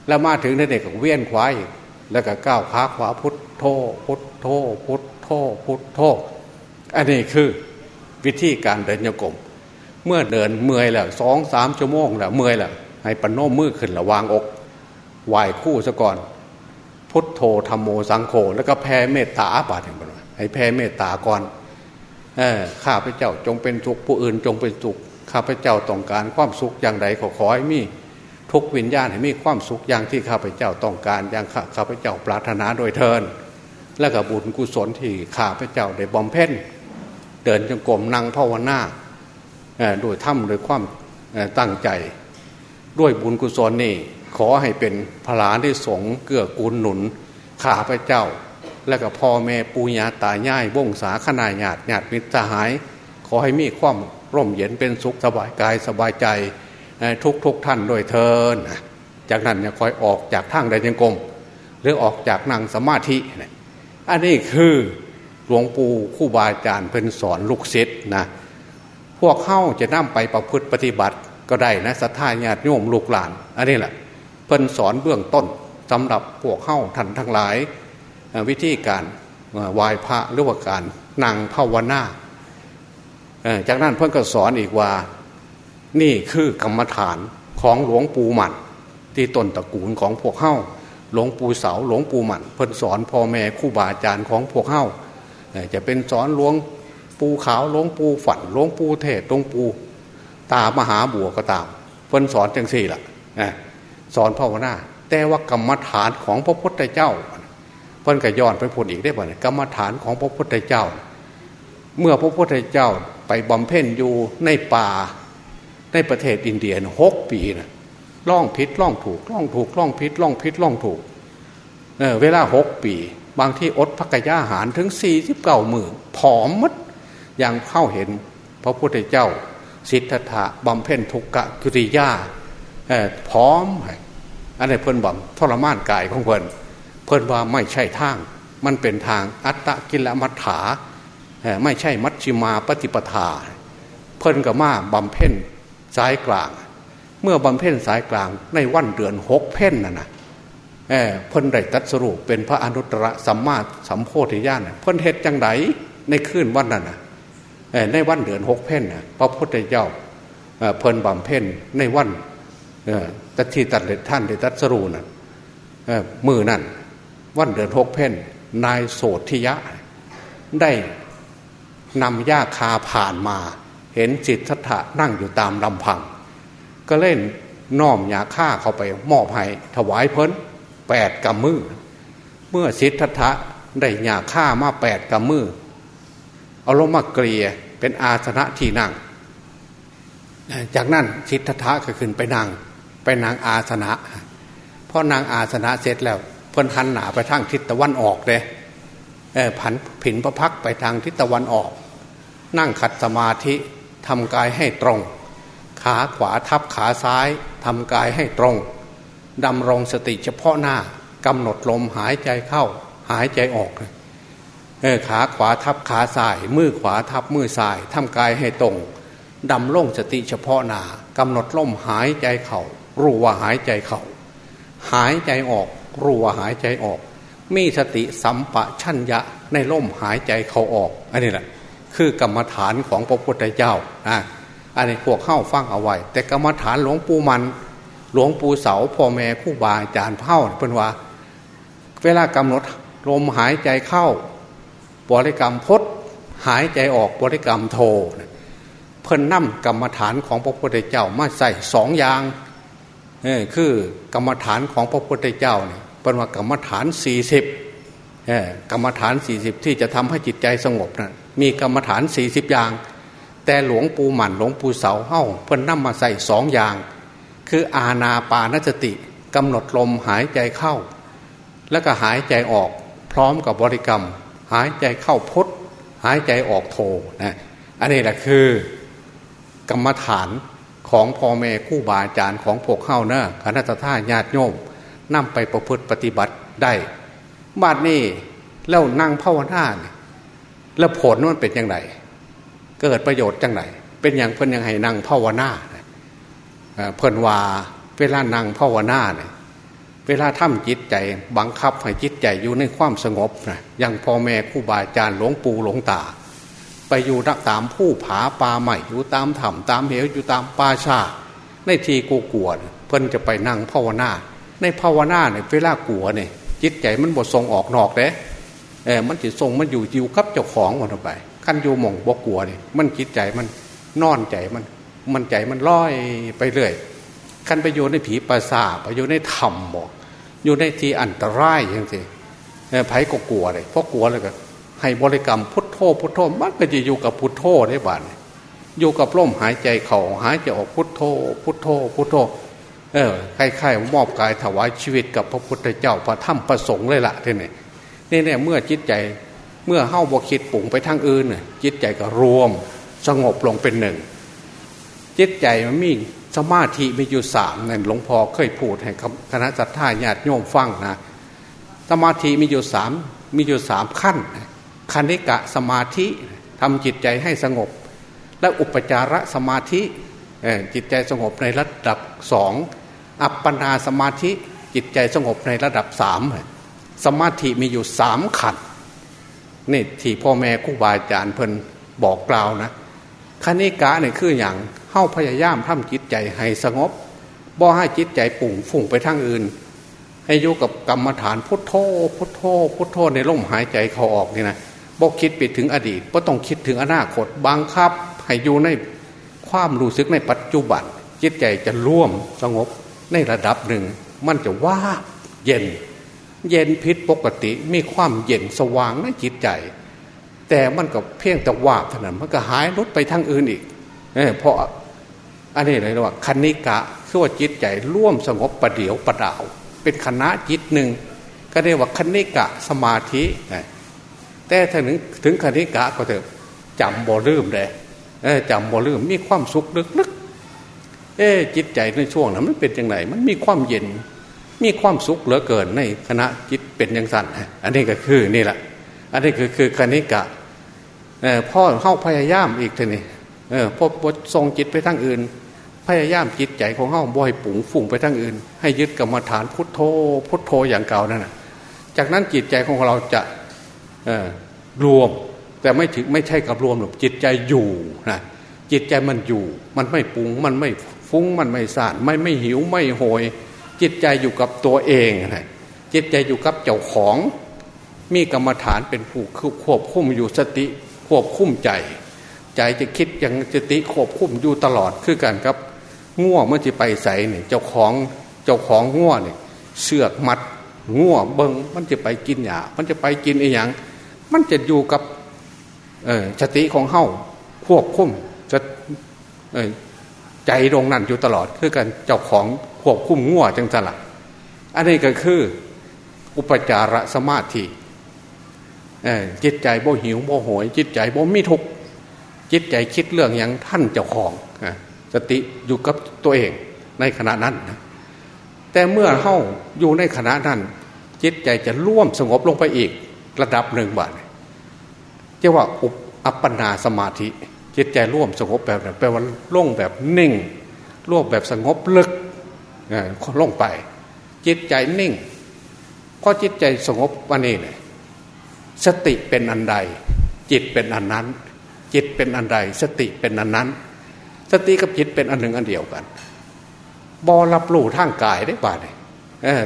แล้วมาถึงในเด็กก็เวียนขวาอีกแล้วก็ก้าวขาขวาพุทโทพุทโทพุทโทพุทโทอันนี้คือวิธีการเดินโยกมเมื่อเดินเมื่อยแล้วสองสามชั่วโมงแล้วเมื่อยแล้วให้ปนโนมือขึ้นระวางอกไหวคู่ซะก่อน พุทโธธรรมโมสังโฆแล้วก็แผ่เมตตาบาถึงบน ให้แผ่เมตตาก่อนข้าพเจ้าจงเป็นสุขผู้อื่นจงเป็นสุขข้าพเจ้าต้องการความสุขอย่างใดขอขอให้มีทุกวิญญาณให้มีความสุขอย่างที่ข้าพเจ้าต้องการอย่างข้าพเจ้าปรารถนาโดยเทิน และกับบุญกุศลที่ข้าพเจ้าได้บำเพ็ญเดินจงกรมนั่งภาวนาโดยถ้ำโดยความตั้งใจ ด้วยบุญกุศลนี่ขอให้เป็นพลานที่สงเกื้อกูลหนุนข้าพเจ้า และก็พ่อแม่ปูญาตายายบ่งสาขนายญาติญาติมิตรสหาย ขอให้มีความร่มเย็นเป็นสุขสบายกายสบายใจทุกทุกท่านโดยเทินจากนั้นเนี่ยคอยออกจากทางใดยังกรมหรือออกจากนั่งสมาธิอันนี้คือหลวงปู่คู่บาอาจารย์เพิ่นสอนลูกศิษย์นะพวกเข้าจะนำไปประพฤติปฏิบัติก็ได้นะสัทธาญาติโยมลูกหลาน อันนี้แหละเพิ่นสอนเบื้องต้นสำหรับพวกเข้าท่านทั้งหลาย วิธีการไหว้พระหรือว่าการนั่งภาวนาจากนั้นเพื่อนก็สอนอีกว่านี่คือกรรมฐานของหลวงปู่หมันที่ต้นตระกูลของพวกเข้าหลวงปู่เสาหลวงปู่หมันเพื่อนสอนพ่อแม่คู่บาอาจารย์ของพวกเข้าจะเป็นสอนหลวงปู่ขาวหลวงปู่ฝันหลวงปู่เทศหลวงปู่ตามหาบัวก็ตามเพื่อนสอนจังสี่ละสอนภาวนาแต่ว่ากรรมฐานของพระพุทธเจ้า เพิ่นก็ย้อนไปพูดอีกได้บ่เนี่ยกรรมฐานของพระพุทธเจ้า เมื่อพระพุทธเจ้าไปบำเพ็ญอยู่ในป่าในประเทศอินเดียหกปีนะล่องพิษล่องถูกล่องถูกล่องพิษล่องพิษล่องถูกเออเวลาหกปี บางที่อดพักยาหารถึงสี่สิบเก้าหมื่นผอมมัดอย่างเข้าเห็นพระพุทธเจ้า สิทธัตถะบำเพ็ญทุกกะกิริยาเออพร้อมอันนี้เพิ่นบำทรมานกายของเพิ่น เพิ่นว่าไม่ใช่ทาง มันเป็นทางอัตตะกิลมัฏฐาไม่ใช่มัชชิมาปฏิปทา เพิ่นกับมาบำเพ็ญสายกลาง เมื่อบำเพ็ญสายกลางในวันเดือนหกเพ่นน่ะนะเพิ่นได้ตัดสรุปเป็นพระอนุตตรสัมมาสัมโพธิญาณเพิ่นเหตุจังไดในคืนวันนั้นนะในวันเดือนหกเพ่นพระพุทธเจ้าเพลินบำเพ็ญในวันตัที่ตัดท่านได้ตัดสรูนะ่ะมือนั่น วันเดือนหกเพ่นนายโสธิยะ ได้นำยาคาผ่านมา เห็นจิตทัตถะนั่งอยู่ตามลำพัง ก็เล่นน้อมยาฆ่าเข้าไปมอบให้ถวายเพิ่นแปดกำมือ เมื่อสิทธัตถะได้ยาฆ่ามาแปดกำมือ เอาลงมาเกลียเป็นอาสนะที่นั่ง จากนั้นสิทธัตถะก็ขึ้นไปนั่งไปนางอาสนะพอนางอาสนะเสร็จแล้ว เพิ่นหันหนาไปทางทิศตะวันออกเลยผันผินพระพักไปทางทิศตะวันออก นั่งขัดสมาธิทำกายให้ตรง ขาขวาทับขาซ้ายทำกายให้ตรงดำรงสติเฉพาะหน้ากำหนดลมหายใจเข้า หายใจออกเออขาขวาทับขาซ้าย มือขวาทับมือซ้ายทำกายให้ตรงดำรงสติเฉพาะหน้ากำหนดลมหายใจเข้ารู้ว่าหายใจเข้าหายใจออก รู้ว่าหายใจออก มีสติสัมปะชัญญะในลมหายใจเขาออก อันนี้แหละคือกรรมฐานของพระพุทธเจ้าอะอันนี้พวกเข้าฟังเอาไว้ แต่กรรมฐานหลวงปู่มัน หลวงปู่เสาพ่อแม่คู่บาอาจารย์เผ่าเป็นว่า เวลากำหนดลมหายใจเข้าบริกรรมพดหายใจออกบริกรรมโท เพิ่นนั่มกรรมฐานของพระพุทธเจ้ามาใส่สองอย่าง คือกรรมฐานของพระพุทธเจ้าเนี่ยเป็นว่ากรรมฐานสี่สิบกรรมฐานสี่สิบที่จะทำให้จิตใจสงบนะมีกรรมฐานสี่สิบอย่าง แต่หลวงปู่หมันหลวงปู่เสาเฮ้าเพิ่นนั่มมาใส่สองอย่าง คืออาณาปานสติกำหนดลมหายใจเข้า แล้วก็หายใจออกพร้อมกับบริกรรม หายใจเข้าพดหายใจออกโทนะอันนี้แหละคือกรรมฐาน ของพ่อแม่คู่บาอาจารย์ของพวกเข้าเนะคณะท่าญาติโยมนำไปประพฤติปฏิบัติได้บาดนี้แล้วนั่งภาวนาแล้วผลมันเป็นยังไงเกิดประโยชน์จังไหนเป็นอย่างเพื่อนยังให้นั่งภาวนาเพื่นว่าเวลานั่งภาวนาเนี่ยเวลาทำจิตใจบังคับให้จิตใจอยู่ในความสงบนะอย่างพ่อแม่คู่บาอาจารย์หลวงปู่หลวงตา ไปอยู่ตามผู้ผาป่าใหม่อยู่ตามถ้ำตามเหวอยู่ตามป่าชา ในทีกูกลัวเพิ่นจะไปนั่งภาวนา ในภาวนาเนี่ยเวลากลัวเนี่ยจิตใจมันบดทรงออกนอกเด้เออมันจิตทรงมันอยู่อยู่กับเจ้าของมันไปขั้นอยู่มองบกกลัวเนี่ยมันจิตใจมันนอนใจมันมันใจมันลอยไปเรื่อยขั้นไปอยู่ในผีปราสาไปอยู่ในถ้ำบอกอยู่ในที่อันตรายอย่างสิไผ่ก็กลัวเลยเพราะกลัวเลยก็ ให้บริกรรมพุทโธพุทโธมันก็จะอยู่กับพุทโธได้บ้านอยู่กับลมหายใจเข่าหายใจออกพุทโธ พุทโธพุทโธเออใครๆมอบกายถวายชีวิตกับพระพุทธเจ้าพระธรรมประสงค์เลยละทีนี้นี่เนี่ยเมื่อจิตใจเมื่อเข้าบวคิดปุ่งไปทางอื่นจิตใจก็รวมสงบลงเป็นหนึ่ง จิตใจมันมีสมาธิมีอยู่สามนั่นหลวงพ่อเคยพูดให้คณะจัตตาญาติโยมฟังนะสมาธิมีอยู่สามมีอยู่สามขั้น คณิกะสมาธิทำจิตใจให้สงบ และอุปจารสมาธิจิตใจสงบในระดับสองอัปปนาสมาธิจิตใจสงบในระดับสามสมาธิมีอยู่สามขันนี่ที่พ่อแม่ครูบาอาจารย์เพิ่นบอกกล่าวนะคณิกะเนี่ยคืออย่างเข้าพยายามทำจิตใจให้สงบบ่ให้จิตใจปุ่งฝุ่งไปทางอื่น ให้อยู่กับกรรมฐานพุทโธพุทโธพุทโธในลมหายใจเขาออกนี่นะ บอกคิดไปถึงอดีตก็ต้องคิดถึงอนาคตบังคับให้อยู่ในความรู้สึกในปัจจุบัน จิตใจจะร่วมสงบในระดับหนึ่ง มันจะว่าเย็น เย็นพิษปกติมีความเย็นสว่างในจิตใจ แต่มันก็เพียงแต่ว่าเท่านั้นมันก็หายลดไปทางอื่นอีกเเพราะอันนี้เลยว่าคณิกะคือว่าจิตใจร่วมสงบประเดียวประดาว เป็นคณะจิตหนึ่งก็เรียกว่าคณิกะสมาธิ แต่ถ้าถึงถึงคณิกะก็เถอะจำบ่ลืมเลยจำบ่ลืมมีความสุขลึกๆเอ๊จิตใจในช่วงนั้นมันเป็นยังไงมันมีความเย็น มีความสุขเหลือเกินในคณะจิตเป็นยังสั่นอันนี้ก็คือนี่แหละ อันนี้คือคือคณิกะพ่อเข้าพยายามอีกทีนี้พอทรงจิตไปทั้งอื่น พยายามจิตใจของเข้าบ่อยปุ๋งฝุ่งไปทั้งอื่น ให้ยึดกรรมฐานพุทโธพุทโธอย่างเก่านั่นนะจากนั้นจิตใจของเราจะ รวมแต่ไม่ถึงไม่ใช่กับรวมหรอกจิตใจอยู่นะจิตใจมันอยู่ มันไม่ปุงมันไม่ฟุ้งมันไม่สานไม่ไม่หิวไม่โหย จิตใจอยู่กับตัวเองนะจิตใจอยู่กับเจ้าของ มีกรรมฐานเป็นผู้ควบคุมอยู่สติควบคุมใจ ใจจะคิดย่างสติควบคุมอยู่ตลอดคือกันครับง่วงเมื่อจะไปใส่เนี่ยเจ้าของเจ้าของง่วงเนี่ยเสือกมัดง่วงเบิงมันจะไปกินหยามันจะไปกินไอ้ยัง มันจะอยู่กับสติของเฮ้าควบคุมจะใจตรงนั้นอยู่ตลอด คือกันเจ้าของควบคุมง่วจังสละอันนี้ก็คือ อุปจารสมาธิจิตใจโบหิวโบโหย จิตใจโบมีทุกจิตใจคิดเรื่องอย่างท่านเจ้าของสติอยู่กับตัวเองในขณะนั้น แต่เมื่อเข้าอยู่ในขณะนั้น จิตใจจะร่วมสงบลงไปอีกระดับหนึ่งบาท เรียกว่าอุปอัปปนาสมาธิ จิตใจร่วมสงบแบบแปลว่าล่งแบบนิ่งร่วมแบบสงบลึกล่งไป จิตใจนิ่งพอจิตใจสงบวันนี้เนี่ยสติเป็นอันใด จิตเป็นอันนั้น จิตเป็นอันใด สติเป็นอันนั้น สติกับจิตเป็นอันหนึ่งอันเดียวกันบอรับรู้ทั้งกายได้ป่าเนี่ย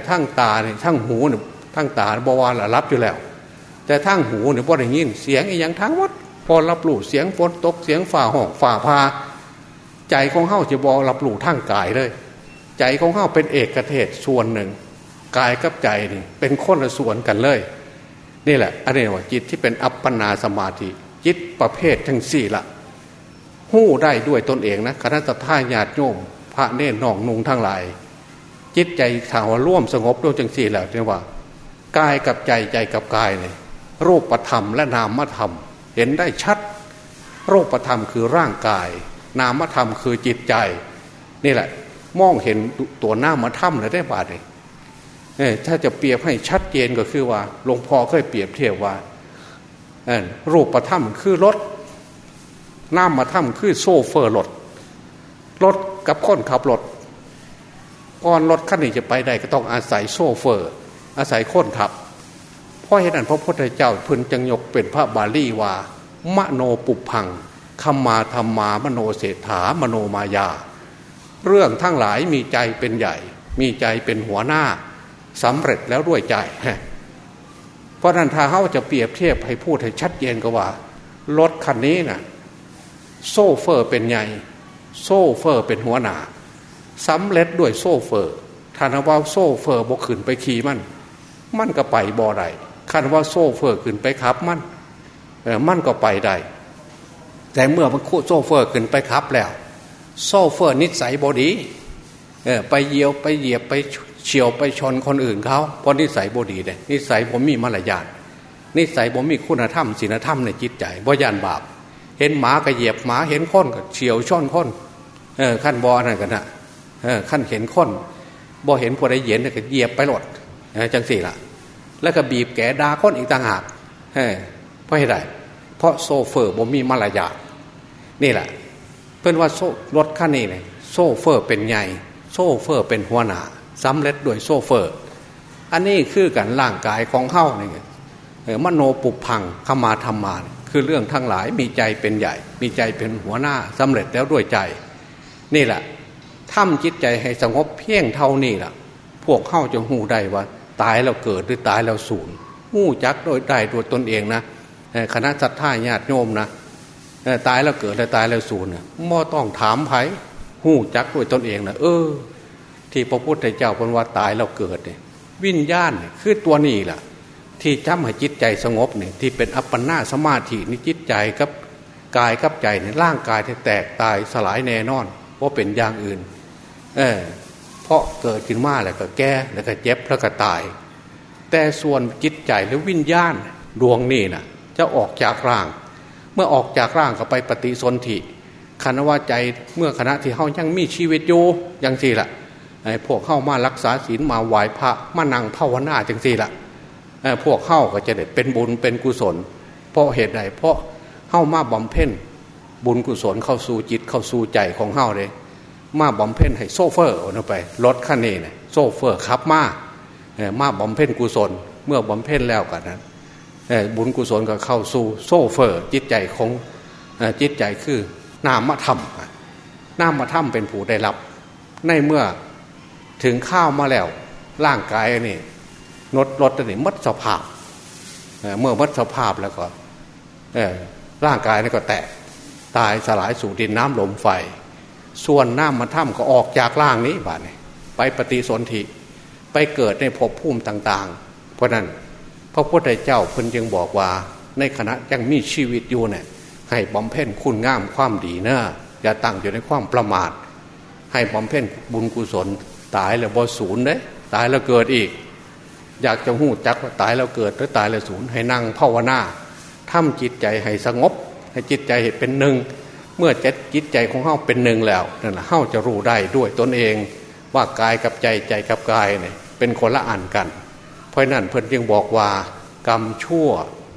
ทั้งตาเนี่ยทั้งหูเนี่ยทั้งตาบอว่ารับอยู่แล้ว แต่ทั้งหูเนี่ยพอได้ยินเสียงอย่างทั้งวัดพอรับรู้เสียงฝนตกเสียงฝ่าห้องฝ่าพา ใจของเฮ้าจะบอรับรู้ทั้งกายเลย ใจของเฮ้าเป็นเอกเทศส่วนหนึ่งกายกับใจนี่เป็นคนละส่วนกันเลย นี่แหละอันนี้ว่าจิตที่เป็นอัปปนาสมาธิจิตประเภททั้งสี่ละหู้ได้ด้วยตนเองนะคณะท่าญาติโยม พระเนตรนองนุงทั้งหลาย จิตใจถาวร่วมสงบด้วยจังสี่แล้วเนี่ยว่ากายกับใจใจกับกายเนี่ย รูปธรรมและนามธรรม เห็นได้ชัด รูปธรรมคือร่างกาย นามธรรมคือจิตใจ นี่แหละ มองเห็นตัวหน้ามาถ้ำเลยได้บาดเลยถ้าจะเปรียบให้ชัดเจนก็คือว่าหลวงพ่อเคยเปรียบเทียบว่ารูปธรรมคือรถน้ามาถ้ำคือโซเฟอร์รถรถกับคนขับรถก่อนรถคันนี้จะไปได้ก็ต้องอาศัยโซเฟอร์ อาศัยคนขับ เพราะเหตุนั้นพระพุทธเจ้าพึงจังยกเป็นพระบาลีว่ามโนปุพังคำมาธรรมามโนเศรษฐามโนมายา เรื่องทั้งหลายมีใจเป็นใหญ่ มีใจเป็นหัวหน้าสำเร็จแล้วด้วยใจ เพราะนั้นถ้าเขาจะเปรียบเทียบให้พูดให้ชัดเจนก็ว่ารถคันนี้นะ่ะโซเฟอร์เป็นใหญ่ โซเฟอร์เป็นหัวหน้าสำเร็จด้วยโซเฟอร์คันว่าโซเฟอร์บ่ขึ้นไปขี่มัน มันก็ไปบ่ได้ คันว่าโซเฟอร์ขึ้นไปขับมันเออมันก็ไปได้แต่เมื่อมันโคโซเฟอร์ขึ้นไปขับแล้ว โซเฟอร์นิสัยบ่ดีเออไปเยียวไปเหยียบไปเฉียวไปชนคนอื่นเขาเพราะนิสัยบ่ดีเลยนิสัยผมมีมารยาทนิสัยผมมีคุณธรรมศีลธรรมในจิตใจบ่ยานบาป เห็นหมาก็เหยียบหมาเห็นคนก็เฉียวช่อนคนเออขั้นบอนั่นกันนะเออขั้นเห็นคนบอเห็นพอได้เย็นก็เหยียบไปหลดจังสี่ละ แล้วก็บีบแกดาคนอีกต่างหากเพราะอะไรเพราะโซเฟอร์บ่มีมารยาทนี่แหละ เพื่อนว่าโซรถขั้นนี้เนี่ยโซเฟอร์เป็นใหญ่โซเฟอร์เป็นหัวหน้าสำเร็จด้วยโซเฟอร์ อันนี้คือกันร่างกายของเข้าเนี่ยมโนปุพังขมาธรรมาคือเรื่องทั้งหลายมีใจเป็นใหญ่ มีใจเป็นหัวหน้าสำเร็จแล้วด้วยใจ นี่แหละทำจิตใจให้สงบเพียงเท่านี้ล่ะ พวกเข้าจะหูได้ว่า ตายแล้วเกิดหรือตายแล้วสูญหูจักโดยได้โดยตนเองนะคณะสัตยาญาติโยมนะตายแล้วเกิดแล้วตายแล้วสูญเนี่ยม่ต้องถามไผ่หู้จักโดยตนเองนะเออ ที่พระพุทธเจ้าเป็นว่าตายแล้วเกิดเนี่ยวิญญาณคือตัวนี้แหละที่จำให้จิตใจสงบเนี่ยที่เป็นอัปปนาสมาธินี่จิตใจกับกายกับใจเนี่ยร่างกายที่แตกตายสลายแน่นอนเพราะเป็นอย่างอื่น เออ เพราะเกิดขึ้นมาแล้วก็แก่แล้วก็เจ็บแล้วก็ตาย แต่ส่วนจิตใจหรือวิญญาณดวงนี่นะจะออกจากร่าง เมื่อออกจากร่างก็ไปปฏิสนธิคณะว่าใจเมื่อคณะที่เขายังมีชีวิตอยู่ยังสี่ละไอ้พวกเข้ามารักษาศีลมาไหว้พระมานั่งภาวนาจังสี่ละพวกเข้าก็จะได้เป็นบุญเป็นกุศล เพราะเหตุใดเพราะเข้ามาบำเพ็ญบุญกุศลเข้าสู่จิตเข้าสู่ใจของเข้าเลย มาบำเพ็ญให้โซเฟอร์เอาไปรถคันนี้เนี่ยโซเฟอร์ขับมามาบำเพ็ญกุศล เมื่อบำเพ็ญแล้วกันนั้นบุญกุศลก็เข้าสู่โซเฟอร์ จิตใจของจิตใจคือนามธรรมนามธรรมเป็นผู้ได้รับ ในเมื่อถึงข้าวมาแล้ว ร่างกายนี่นดลดนี่มัดสภาพเมื่อมัดสภาพแล้วก็ร่างกายนี่ก็แตกตายสลายสู่ดินน้ำลมไฟ ส่วนน้ำมันถ้ำก็ออกจากร่างนี้บ้านนี้ไปปฏิสนธิไปเกิดในภพภูมิต่าง ๆ เพราะนั้นพระพุทธเจ้าเพิ่นยังบอกว่า ในขณะยังมีชีวิตอยู่เนี่ยให้บำเพ็ญคุณงามความดีเนะอย่าตั้งอยู่ในความประมาท ให้บำเพ็ญบุญกุศลตายแล้วบ่ศูนย์เด้ตายแล้วเกิดอีก อยากจะหูจักว่าตายแล้วเกิดหรือตายแล้วศูนย์ให้นั่งภาวนาทำจิตใจให้สงบ ให้จิตใจเป็นหนึ่ง เมื่อจิตใจของเฮาเป็นหนึ่งแล้วนั่นแหละเฮาจะรู้ได้ด้วยตนเองว่ากายกับใจใจกับกายเนี่ยเป็นคนละอันกัน เพราะนั้นเพื่อนยังบอกว่ากรรมชั่ว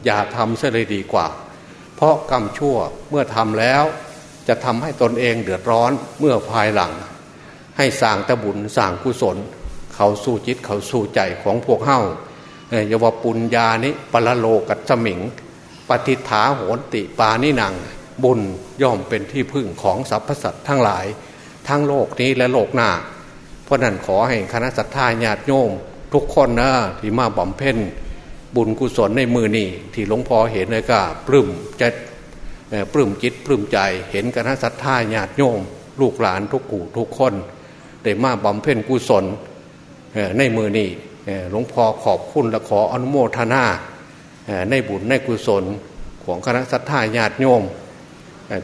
อย่าทำเสียเลยดีกว่า เพราะกรรมชั่วเมื่อทำแล้ว จะทำให้ตนเองเดือดร้อนเมื่อภายหลัง ให้สร้างตะบุญสร้างกุศล เขาสู้จิตเขาสู้ใจของพวกเฮ้าเยาวปุญญานิปลโลกัจมิง ปฏิฐาโหนติปานิหนัง บุญย่อมเป็นที่พึ่งของสรรพสัตว์ทั้งหลาย ทั้งโลกนี้และโลกหน้า เพราะนั้นขอให้คณะสัตยาญาติโยม ทุกคนนะที่มาบำเพ็ญบุญกุศลในมือนี่ที่หลวงพ่อเห็นเลยก็ปลื้มจะปลื้มจิตปลื้มใจเห็นคณะสัตยาญาติโยม ลูกหลานทุกกู่ทุกคนได้มาบำเพ็ญกุศลในมือนี่หลวงพ่อขอบคุณและขออนุโมทนาในบุญในกุศลของคณะสัตยาญาติโยม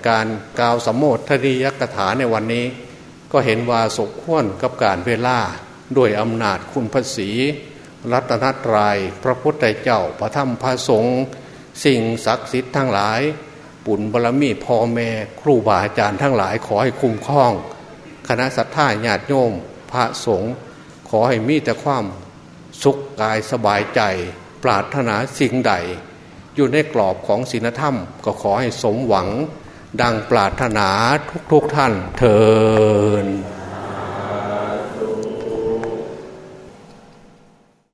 การกล่าวสมโภชนียกถาในวันนี้ ก็เห็นว่าสกควรกับการเวลาด้วยอำนาจคุณพระศีรัตนตรยัยพระพุทธเจ้าพระธรรมพระสงฆ์สิ่งศักดิ์สิทธิ์ทั้งหลาย ปุณบารมีพ่อแม่ครูบาอาจารย์ทั้งหลายขอให้คุ้มครอง คณะสัตยาญาติโยม พระสงฆ์ขอให้มีแต่ความสุขกายสบายใจ ปรารถนาสิ่งใด อยู่ในกรอบของศีลธรรม ก็ขอให้สมหวัง ดังปรารถนาทุกๆทท่านเทิน